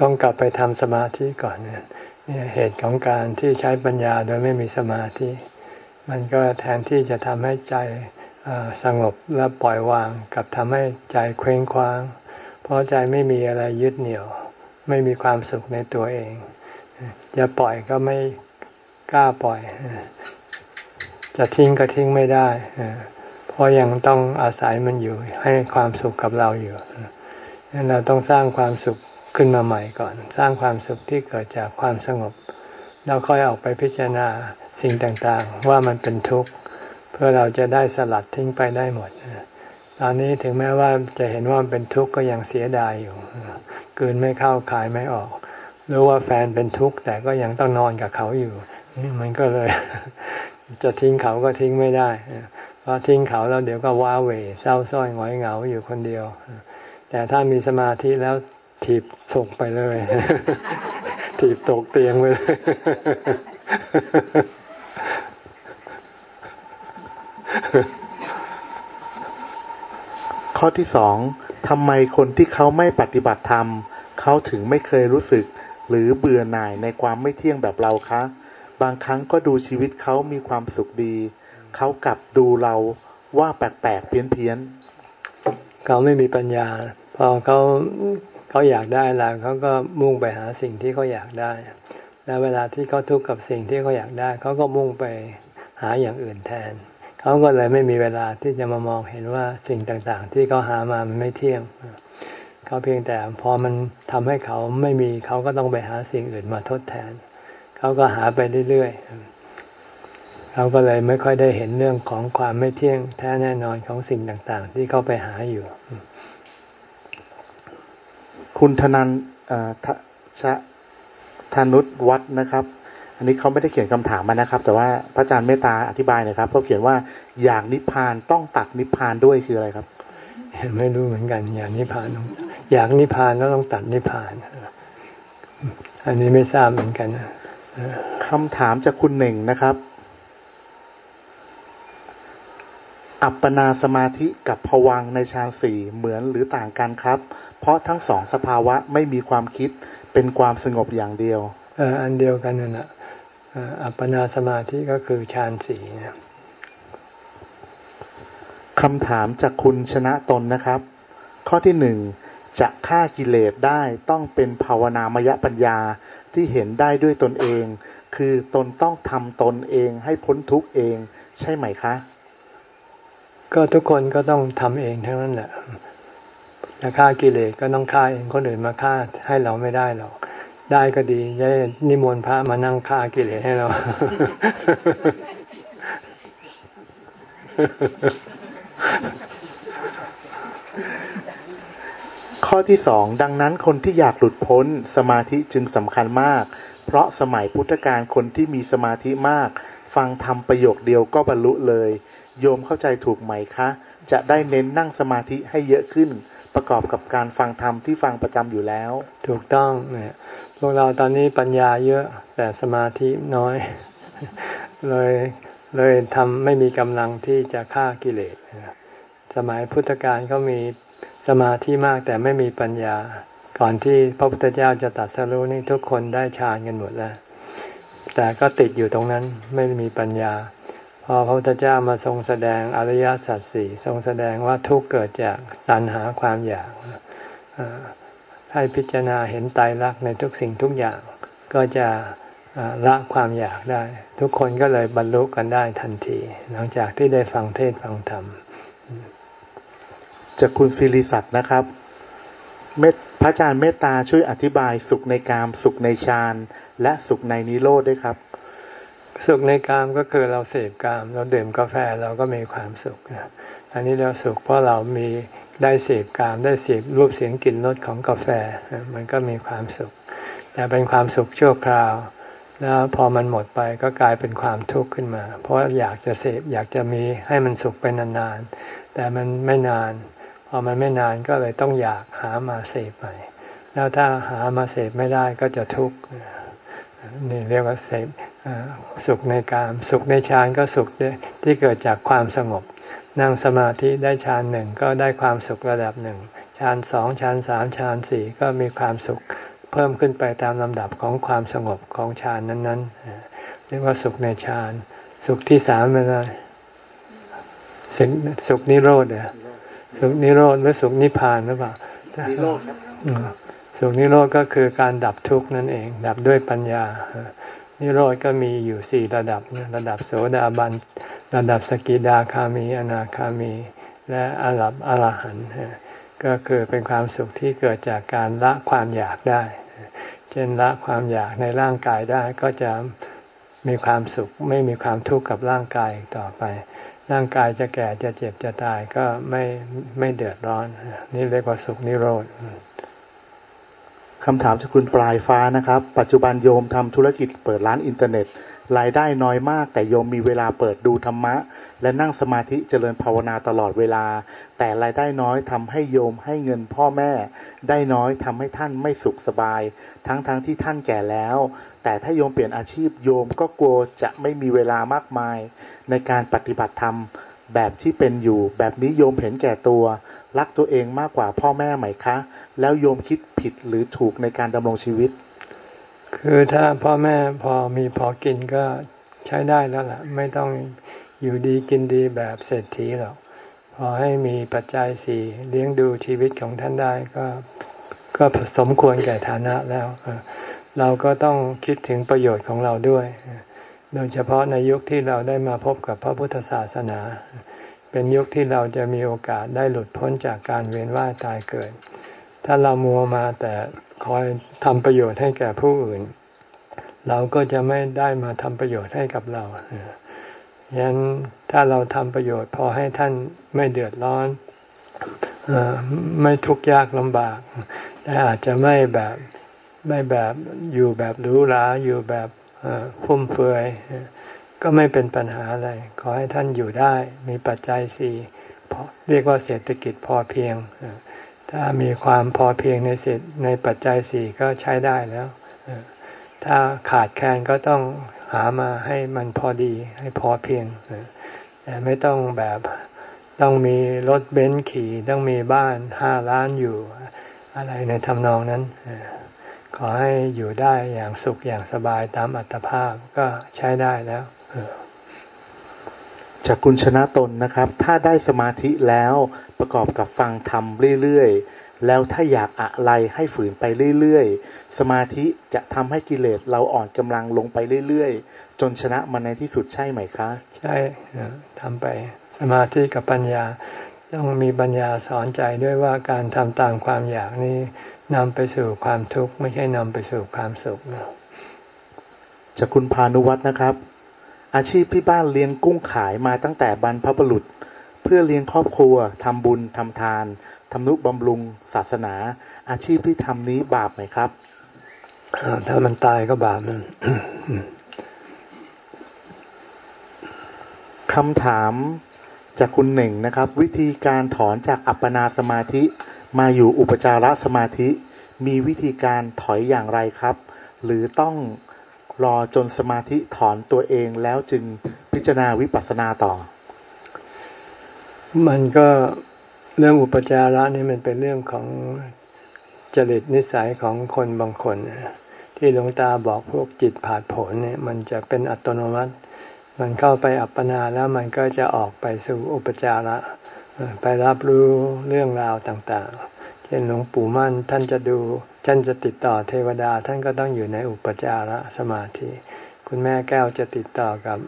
ต้องกลับไปทำสมาธิก่อนเนี่ยเหตุของการที่ใช้ปัญญาโดยไม่มีสมาธิ มันก็แทนที่จะทำให้ใจสงบและปล่อยวางกับทำให้ใจเคว้งคว้าง เพราะใจไม่มีอะไรยึดเหนี่ยว ไม่มีความสุขในตัวเอง จะปล่อยก็ไม่กล้าปล่อย จะทิ้งก็ทิ้งไม่ได้ เพราะยังต้องอาศัยมันอยู่ ให้ความสุขกับเราอยู่นั้นเราต้องสร้างความสุขขึ้นมาใหม่ก่อน สร้างความสุขที่เกิดจากความสงบ เราค่อยออกไปพิจารณาสิ่งต่างๆ ว่ามันเป็นทุกข์ เพื่อเราจะได้สลัดทิ้งไปได้หมดตอนนี้ถึงแม้ว่าจะเห็นว่ามันเป็นทุกข์ก็ยังเสียดายอยู่กืนไม่เข้าขายไม่ออก รู้ว่าแฟนเป็นทุกข์แต่ก็ยังต้องนอนกับเขาอยู่ มันก็เลย จะทิ้งเขาก็ทิ้งไม่ได้เพราะทิ้งเขาแล้วเดี๋ยวก็ว้าเหวเศร้าส้อยหงอยเหงาอยู่คนเดียว แต่ถ้ามีสมาธิแล้วถีบส่งไปเลย ถีบตกเตียงไปเลยข้อที่สองทำไมคนที่เขาไม่ปฏิบัติธรรม เขาถึงไม่เคยรู้สึก หรือเบื่อหน่ายในความไม่เที่ยงแบบเราคะ บางครั้งก็ดูชีวิตเขามีความสุขดี เขากลับดูเราว่าแปลกๆเพี้ยนๆเขาไม่มีปัญญา พอเขาเขาอยากได้แล้วเขาก็มุ่งไปหาสิ่งที่เขาอยากได้ แล้วเวลาที่เขาทุกข์กับสิ่งที่เขาอยากได้เขาก็มุ่งไปหาอย่างอื่นแทนเขาก็เลยไม่มีเวลาที่จะมามองเห็นว่าสิ่งต่างๆ ที่เขาหามามันไม่เที่ยง เขาเพียงแต่พอมันทำให้เขาไม่มีเขาก็ต้องไปหาสิ่งอื่นมาทดแทน เขาก็หาไปเรื่อยๆเขาก็เลยไม่ค่อยได้เห็นเรื่องของความไม่เที่ยงแท้แน่นอนของสิ่งต่าง ๆ ที่เขาไปหาอยู่ คุณธนันชะธนุษวัดนะครับ อันนี้เขาไม่ได้เขียนคำถามมานะครับ แต่ว่าพระอาจารย์เมตตาอธิบายนะครับเขาเขียนว่าอยากนิพพานต้องตัดนิพพานด้วยคืออะไรครับไม่รู้เหมือนกัน อยากนิพพานอ ยากนิพพานแล้วต้องตัดนิพพาน อันนี้ไม่ทราบเหมือนกันคำถามจากคุณหนึ่งนะครับ อัปปนาสมาธิกับผวังในฌานสี่เหมือนหรือต่างกันครับ เพราะทั้งสองสภาวะไม่มีความคิดเป็นความสงบอย่างเดียวเอออันเดียวกันนั่นแหละอัปปนาสมาธิก็คือฌานสี่คำถามจากคุณชนะตนนะครับ ข้อที่หนึ่ง จะฆ่ากิเลสได้ต้องเป็นภาวนามยปัญญาที่เห็นได้ด้วยตนเอง คือตนต้องทำตนเองให้พ้นทุกเอง ใช่ไหมคะ ก็ทุกคนก็ต้องทำเองทั้งนั้นแหละจะฆ่ากิเลสก็ต้องฆ่าเองคนอื่นมาฆ่าให้เราไม่ได้หรอกได้ก็ดีจะนิมนต์พระมานั่งฆ่ากิเลสให้เรา ข้อที่สองดังนั้นคนที่อยากหลุดพ้นสมาธิจึงสำคัญมาก เพราะสมัยพุทธกาลคนที่มีสมาธิมาก ฟังทำประโยคเดียวก็บรรลุเลย โยมเข้าใจถูกไหมคะ จะได้เน้นนั่งสมาธิให้เยอะขึ้น ประกอบกับการฟังธรรมที่ฟังประจำอยู่แล้ว ถูกต้องเนี่ยพวกเราตอนนี้ปัญญาเยอะแต่สมาธิน้อย เลยเลยทำไม่มีกำลังที่จะฆ่ากิเลสสมัยพุทธกาลเขามี สมาธิมากแต่ไม่มีปัญญา ก่อนที่พระพุทธเจ้าจะตัดสรู้นี่ทุกคนได้ฌานกันหมดแล้ว แต่ก็ติดอยู่ตรงนั้นไม่มีปัญญา พอพระพุทธเจ้ามาทรงแสดงอริยสัจสี่ทรงแสดงว่าทุกเกิดจากตัณหาความอยากให้พิจารณาเห็นตายรักในทุกสิ่งทุกอย่างก็จะละความอยากได้ ทุกคนก็เลยบรรลุกันได้ทันที หลังจากที่ได้ฟังเทศฟังธรรม จากคุณศิริศักดิ์นะครับเมตพระอาจารย์เมตตาช่วยอธิบายสุขในกาม สุขในฌานและสุขในนิโรธด้วยครับ สุขในกามก็คือเราเสพกาม เราดื่มกาแฟเราก็มีความสุขอันนี้เราสุขเพราะเรามีได้เสพกาม ได้เสพรูปเสียงกลิ่นรสของกาแฟ มันก็มีความสุข แต่เป็นความสุขชั่วคราว แล้วพอมันหมดไปก็กลายเป็นความทุกข์ขึ้นมา เพราะอยากจะเสพอยากจะมีให้มันสุขเป็นนานๆแต่มันไม่นาน พอมันไม่นานก็เลยต้องอยากหามาเสพใหม่ แล้วถ้าหามาเสพไม่ได้ก็จะทุกข์นี่เรียกว่าเสพสุขในกามสุขในฌานก็สุขที่เกิดจากความสงบ นั่งสมาธิได้ฌานหนึ่งก็ได้ความสุขระดับหนึ่งฌานสองฌานสามฌานสี่ก็มีความสุขเพิ่มขึ้นไปตามลำดับของความสงบของฌานนั้นๆเรียกว่าสุขในฌาน สุขที่สามเป็นอะไรสุขสุขนิโรธเนี่ย สุขนิโรธหรือสุขนิพพานหรือเปล่านิโรธสุขนิโรธก็คือการดับทุกข์นั่นเอง ดับด้วยปัญญา นิโรธก็มีอยู่สี่ระดับระดับโสดาบันระดับสกิดาคามี อนาคามี และอาลับอรหันต์ก็คือเป็นความสุขที่เกิดจากการละความอยากได้ เช่นละความอยากในร่างกายได้ก็จะมีความสุขไม่มีความทุกข์กับร่างกายต่อไป ร่างกายจะแก่จะเจ็บจะตายก็ไม่ไม่เดือดร้อน นี่เรียกว่าสุขนิโรธคำถามจากคุณปลายฟ้านะครับ ปัจจุบันโยมทำธุรกิจเปิดร้านอินเทอร์เน็ต รายได้น้อยมาก แต่โยมมีเวลาเปิดดูธรรมะ และนั่งสมาธิเจริญภาวนาตลอดเวลา แต่รายได้น้อยทำให้โยมให้เงินพ่อแม่ ได้น้อยทำให้ท่านไม่สุขสบาย ทั้งๆทที่ท่านแก่แล้ว แต่ถ้าโยมเปลี่ยนอาชีพโยมก็กลัวจะไม่มีเวลามากมาย ในการปฏิบัติธรรมแบบที่เป็นอยู่ แบบนี้โยมเห็นแก่ตัว รักตัวเองมากกว่าพ่อแม่ไหมคะ แล้วโยมคิดผิดหรือถูกในการดำรงชีวิต คือถ้าพ่อแม่พอมีพอกินก็ใช้ได้แล้วล่ะ ไม่ต้อง อยู่ดีกินดีแบบเศรษฐีหรอก พอให้มีปัจจัยสี่เลี้ยงดูชีวิตของท่านได้ก็ก็สมควรแก่ฐานะแล้ว เราก็ต้องคิดถึงประโยชน์ของเราด้วย โดยเฉพาะในยุคที่เราได้มาพบกับพระพุทธศาสนา เป็นยุคที่เราจะมีโอกาสได้หลุดพ้นจากการเวียนว่ายตายเกิด ถ้าเรามัวมาแต่คอยทำประโยชน์ให้แก่ผู้อื่น เราก็จะไม่ได้มาทำประโยชน์ให้กับเรา ฉะนั้นถ้าเราทำประโยชน์พอให้ท่านไม่เดือดร้อนไม่ทุกข์ยากลำบาก แต่อาจจะไม่แบบไม่แบบอยู่แบบรูหราอยู่แบบฟุ่มเฟือยก็ไม่เป็นปัญหาอะไร ขอให้ท่านอยู่ได้ มีปัจจัยสี่เรียกว่าเศรษฐกิจพอเพียง ถ้ามีความพอเพียงในเศษในปัจจัยสี่ก็ใช้ได้แล้ว ถ้าขาดแคลนก็ต้อง หามาให้มันพอดีให้พอเพียงแต่ไม่ต้องแบบต้องมีรถเบนซ์ขี่ต้องมีบ้านห้าล้านอยู่อะไรในทำนองนั้น ขอให้อยู่ได้อย่างสุขอย่างสบายตามอัตภาพก็ใช้ได้แล้วจากคุณชนะตนนะครับ ถ้าได้สมาธิแล้วประกอบกับฟังธรรมเรื่อยๆ แล้วถ้าอยากอะไรให้ฝืนไปเรื่อยๆ สมาธิจะทำให้กิเลสเราอ่อนกำลังลงไปเรื่อยๆ จนชนะมันในที่สุดใช่ไหมคะ ใช่ทำไปสมาธิกับปัญญาต้องมีปัญญาสอนใจด้วยว่าการทำตามความอยากนี้นำไปสู่ความทุกข์ไม่ใช่นำไปสู่ความสุขนะจากคุณพานุวัฒนะครับ อาชีพที่บ้านเลี้ยงกุ้งขายมาตั้งแต่บรรพบุรุษ เพื่อเลี้ยงครอบครัวทำบุญทำทาน ทำนุบำรุงศาสนา อาชีพที่ทำนี้บาปไหมครับถ้ามันตายก็บาปมันคำถามจากคุณหนึ่งนะครับ วิธีการถอนจากอัปปนาสมาธิมาอยู่อุปจารสมาธิ มีวิธีการถอยอย่างไรครับ หรือต้องรอจนสมาธิถอนตัวเองแล้วจึงพิจารณาวิปัสสนาต่อ มันก็ เรื่องอุปจาระนี่มันเป็นเรื่องของจริตนิสัยของคนบางคน ที่หลวงตาบอกพวกจิตผาดผลเนี่ย มันจะเป็นอัตโนมัติ มันเข้าไปอัปปนาแล้วมันก็จะออกไปสู่อุปจาระ ไปรับรู้เรื่องราวต่างๆ เช่นหลวงปู่มั่นท่านจะดูท่านจะติดต่อเทวดาท่านก็ต้องอยู่ในอุปจาระสมาธิ คุณแม่แก้วจะติดต่อกับ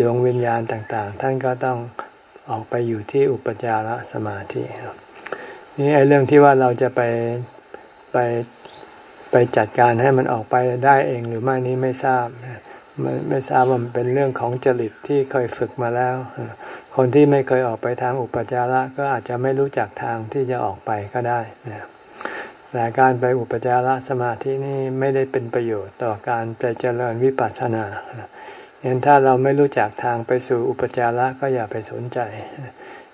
ดวงวิญญาณต่างๆ ท่านก็ต้อง ออกไปอยู่ที่อุปจารสมาธินี่ไอ้เรื่องที่ว่าเราจะไปไปไปจัดการให้มันออกไปได้เองหรือไม่นี้ไม่ทราบไม่ไม่ทราบว่ามันเป็นเรื่องของจริตที่เคยฝึกมาแล้ว คนที่ไม่เคยออกไปทางอุปจาระก็อาจจะไม่รู้จักทางที่จะออกไปก็ได้นะแต่การไปอุปจารสมาธินี่ไม่ได้เป็นประโยชน์ต่อการไปเจริญวิปัสสนา เห็นถ้าเราไม่รู้จักทางไปสู่อุปจาระก็อย่าไปสนใจ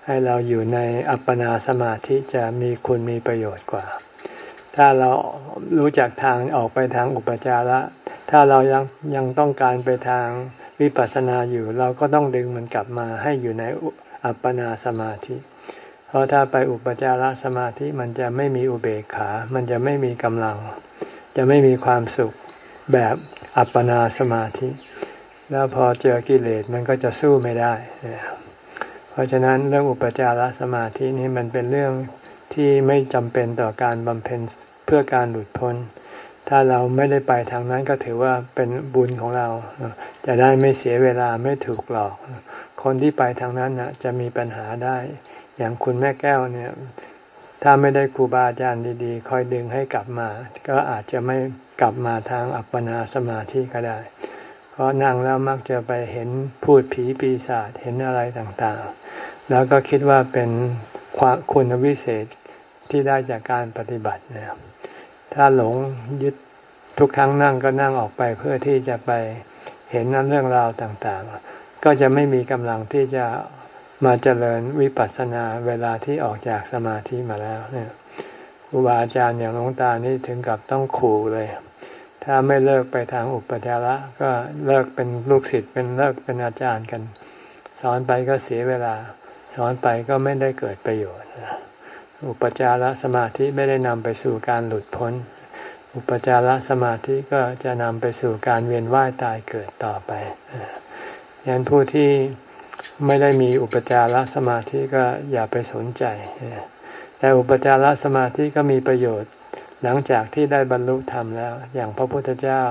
ให้เราอยู่ในอัปปนาสมาธิจะมีคุณมีประโยชน์กว่า ถ้าเรารู้จักทางออกไปทางอุปจาระ ถ้าเรายังยังต้องการไปทางวิปัสสนาอยู่ เราก็ต้องดึงมันกลับมาให้อยู่ในอัปปนาสมาธิ เพราะถ้าไปอุปจารสมาธิมันจะไม่มีอุเบกขา มันจะไม่มีกำลัง จะไม่มีความสุขแบบอัปปนาสมาธิ แล้วพอเจอกิเลสมันก็จะสู้ไม่ได้ เพราะฉะนั้นเรื่องอุปจารสมาธินี้มันเป็นเรื่องที่ไม่จำเป็นต่อการบำเพ็ญเพื่อการหลุดพ้น ถ้าเราไม่ได้ไปทางนั้นก็ถือว่าเป็นบุญของเรา จะได้ไม่เสียเวลาไม่ถูกหลอก คนที่ไปทางนั้นนะจะมีปัญหาได้ อย่างคุณแม่แก้วเนี่ย ถ้าไม่ได้ครูบาอาจารย์ดีๆ คอยดึงให้กลับมา ก็อาจจะไม่กลับมาทางอัปปนาสมาธิก็ได้ เพราะนั่งแล้วมักจะไปเห็นพูดผีปีศาจเห็นอะไรต่างๆ แล้วก็คิดว่าเป็นความคุณวิเศษที่ได้จากการปฏิบัติเนี่ยถ้าหลงยึดทุกครั้งนั่งก็นั่งออกไปเพื่อที่จะไปเห็นนั้นเรื่องราวต่างๆ ก็จะไม่มีกำลังที่จะมาเจริญวิปัสสนาเวลาที่ออกจากสมาธิมาแล้วเนี่ยครูบาอาจารย์อย่างหลวงตานี่ถึงกับต้องขู่เลย ถ้าไม่เลิกไปทางอุปจาระก็เลิกเป็นลูกศิษย์เป็นเลิกเป็นอาจารย์กัน สอนไปก็เสียเวลา สอนไปก็ไม่ได้เกิดประโยชน์ อุปจารสมาธิไม่ได้นำไปสู่การหลุดพ้น อุปจารสมาธิก็จะนำไปสู่การเวียนว่ายตายเกิดต่อไปยันผู้ที่ไม่ได้มีอุปจารสมาธิก็อย่าไปสนใจ แต่อุปจารสมาธิก็มีประโยชน์ หลังจากที่ได้บรรลุธรรมแล้ว อย่างพระพุทธเจ้า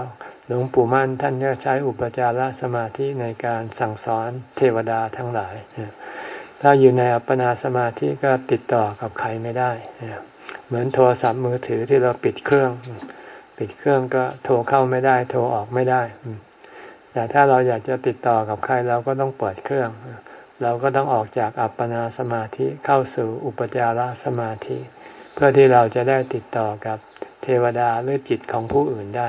หลวงปู่มั่นท่านก็ใช้อุปจารสมาธิในการสั่งสอนเทวดาทั้งหลาย ถ้าอยู่ในอัปปนาสมาธิก็ติดต่อกับใครไม่ได้ เหมือนโทรศัพท์มือถือที่เราปิดเครื่อง ปิดเครื่องก็โทรเข้าไม่ได้ โทรออกไม่ได้ แต่ถ้าเราอยากจะติดต่อกับใครเราก็ต้องเปิดเครื่อง เราก็ต้องออกจากอัปปนาสมาธิเข้าสู่อุปจารสมาธิ เพื่อที่เราจะได้ติดต่อกับเทวดาหรือจิตของผู้อื่นได้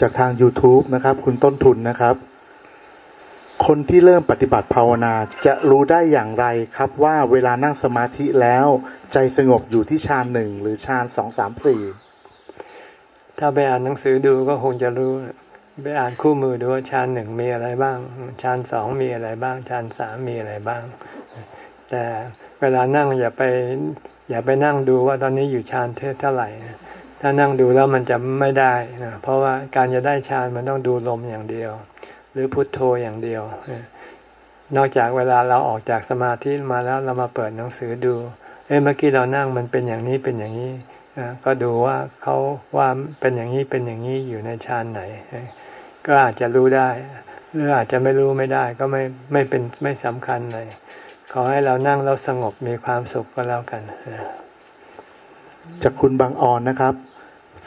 จากทาง YouTube นะครับ คุณต้นทุนนะครับ คนที่เริ่มปฏิบัติภาวนาจะรู้ได้อย่างไรครับว่าเวลานั่งสมาธิแล้วใจสงบอยู่ที่ฌานหนึ่งหรือฌานสองสามสี่ถ้าไปอ่านหนังสือดูก็คงจะรู้ไปอ่านคู่มือดูว่าฌานหนึ่งมีอะไรบ้างฌานสองมีอะไรบ้างฌานสามมีอะไรบ้าง แต่เวลานั่งอย่าไป อย่าไปนั่งดูว่าตอนนี้อยู่ฌานเท่าไหร่ ถ้านั่งดูแล้วมันจะไม่ได้นะเพราะว่าการจะได้ฌานมันต้องดูลมอย่างเดียว หรือพุทโธอย่างเดียว นอกจากเวลาเราออกจากสมาธิมาแล้วเรามาเปิดหนังสือดู เอ้เมื่อกี้เรานั่งมันเป็นอย่างนี้เป็นอย่างนี้ก็ดูว่าเขาว่าเป็นอย่างนี้เป็นอย่างนี้อยู่ในฌานไหน ก็อาจจะรู้ได้ หรืออาจจะไม่รู้ไม่ได้ ก็ไม่ไม่เป็นไม่สำคัญเลย ขอให้เรานั่งแล้วสงบมีความสุขก็แล้วกันจากคุณบางออนนะครับ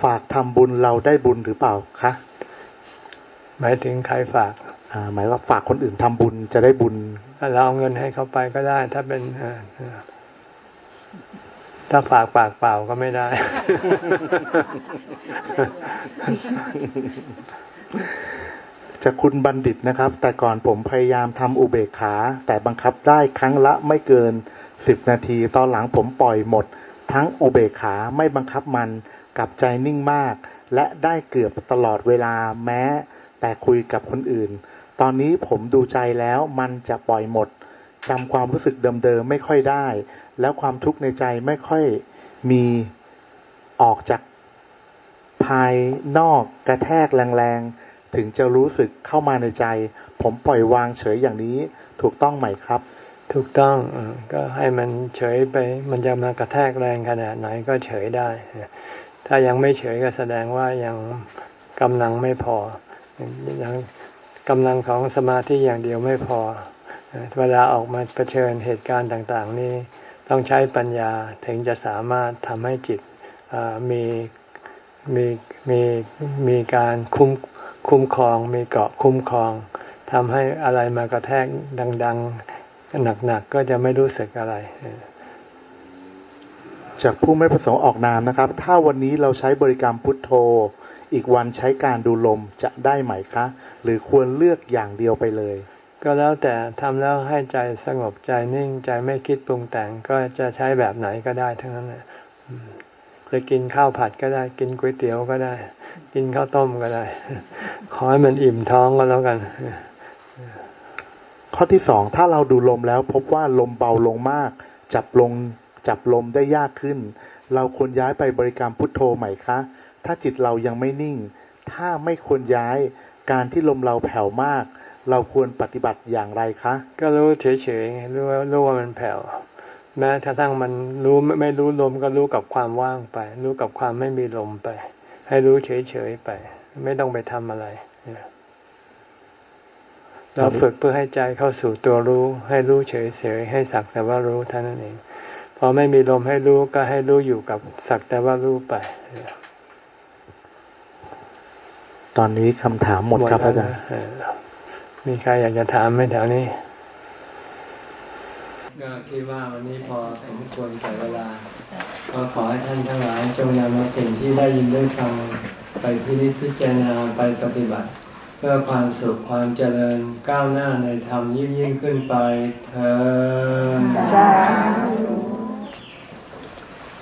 ฝากทำบุญเราได้บุญหรือเปล่าคะหมายถึงใครฝากอ่าหมายว่าฝากคนอื่นทำบุญจะได้บุญเราเอาเงินให้เขาไปก็ได้ ถ้าเป็นถ้าฝากปากเปล่าก็ไม่ได้ จะคุณบัณฑิตนะครับ แต่ก่อนผมพยายามทำอุเบกขา แต่บังคับได้ครั้งละไม่เกินสิบนาที ตอนหลังผมปล่อยหมด ทั้งอุเบกขาไม่บังคับมันกับใจนิ่งมาก และได้เกือบตลอดเวลาแม้ แต่คุยกับคนอื่น ตอนนี้ผมดูใจแล้วมันจะปล่อยหมดจำความรู้สึกเดิมๆไม่ค่อยได้ แล้วความทุกข์ในใจไม่ค่อยมีออกจากภายนอกกระแทกแรงๆ ถึงจะรู้สึกเข้ามาในใจ ผมปล่อยวางเฉยอย่างนี้ถูกต้องไหมครับ ถูกต้องก็ให้มันเฉยไป มันจะมากระแทกแรงขนาดไหนก็เฉยได้ ถ้ายังไม่เฉยก็แสดงว่ายังกำลังไม่พอยังกำลังของสมาธิอย่างเดียวไม่พอ เวลาออกมาเผชิญเหตุการณ์ต่างๆ นี้ต้องใช้ปัญญาถึงจะสามารถทำให้จิตมีมีมีมีการคุ้ม คุ้มครองมีเกาะคุ้มครองทำให้อะไรมากระแทกดัง ๆ หนักๆก็จะไม่รู้สึกอะไรจากผู้ไม่ประสงค์ออกนามนะครับ ถ้าวันนี้เราใช้บริกรรมพุทโธ อีกวันใช้การดูลมจะได้ไหมคะ หรือควรเลือกอย่างเดียวไปเลย ก็แล้วแต่ทำแล้วให้ใจสงบใจนิ่งใจไม่คิดปรุงแต่งก็จะใช้แบบไหนก็ได้ทั้งนั้นแหละจะกินข้าวผัดก็ได้กินก๋วยเตี๋ยวก็ได้ กินข้าวต้มก็ได้ ขอให้มันอิ่มท้องก็แล้วกัน ข้อที่สองถ้าเราดูลมแล้ว พบว่าลมเบาลงมาก จับลงจับลมได้ยากขึ้น เราควรย้ายไปบริกรรมพุทโธใหม่คะ ถ้าจิตเรายังไม่นิ่ง ถ้าไม่ควรย้ายการที่ลมเราแผ่วมาก เราควรปฏิบัติอย่างไรคะ ก็รู้เฉยๆรู้ว่ารู้ว่ามันแผ่วแม้ถ้าทั้งมันรู้ไม่รู้ลมก็รู้กับความว่างไป รู้กับความไม่มีลมไป ให้รู้เฉยๆไป ไม่ต้องไปทำอะไรเราฝึกเพื่อให้ใจเข้าสู่ตัวรู้ ให้รู้เฉยๆให้สักแต่ว่ารู้เท่านั้นเองพอไม่มีลมให้รู้ก็ให้รู้อยู่กับสักแต่ว่ารู้ไป ตอนนี้คำถามหมดครับอาจารย์มีใครอยากจะถามไหมแถวนี้ ก็คิดว่าวันนี้พอสมควรแก่เวลา ก็ขอให้ท่านทั้งหลายจงนำเอาสิ่งที่ได้ยินได้ฟังไปไปพินิจพิจารณาไปปฏิบัติ เพื่อความสุขความเจริญก้าวหน้าในธรรมยิ่งยิ่งขึ้นไปเธอ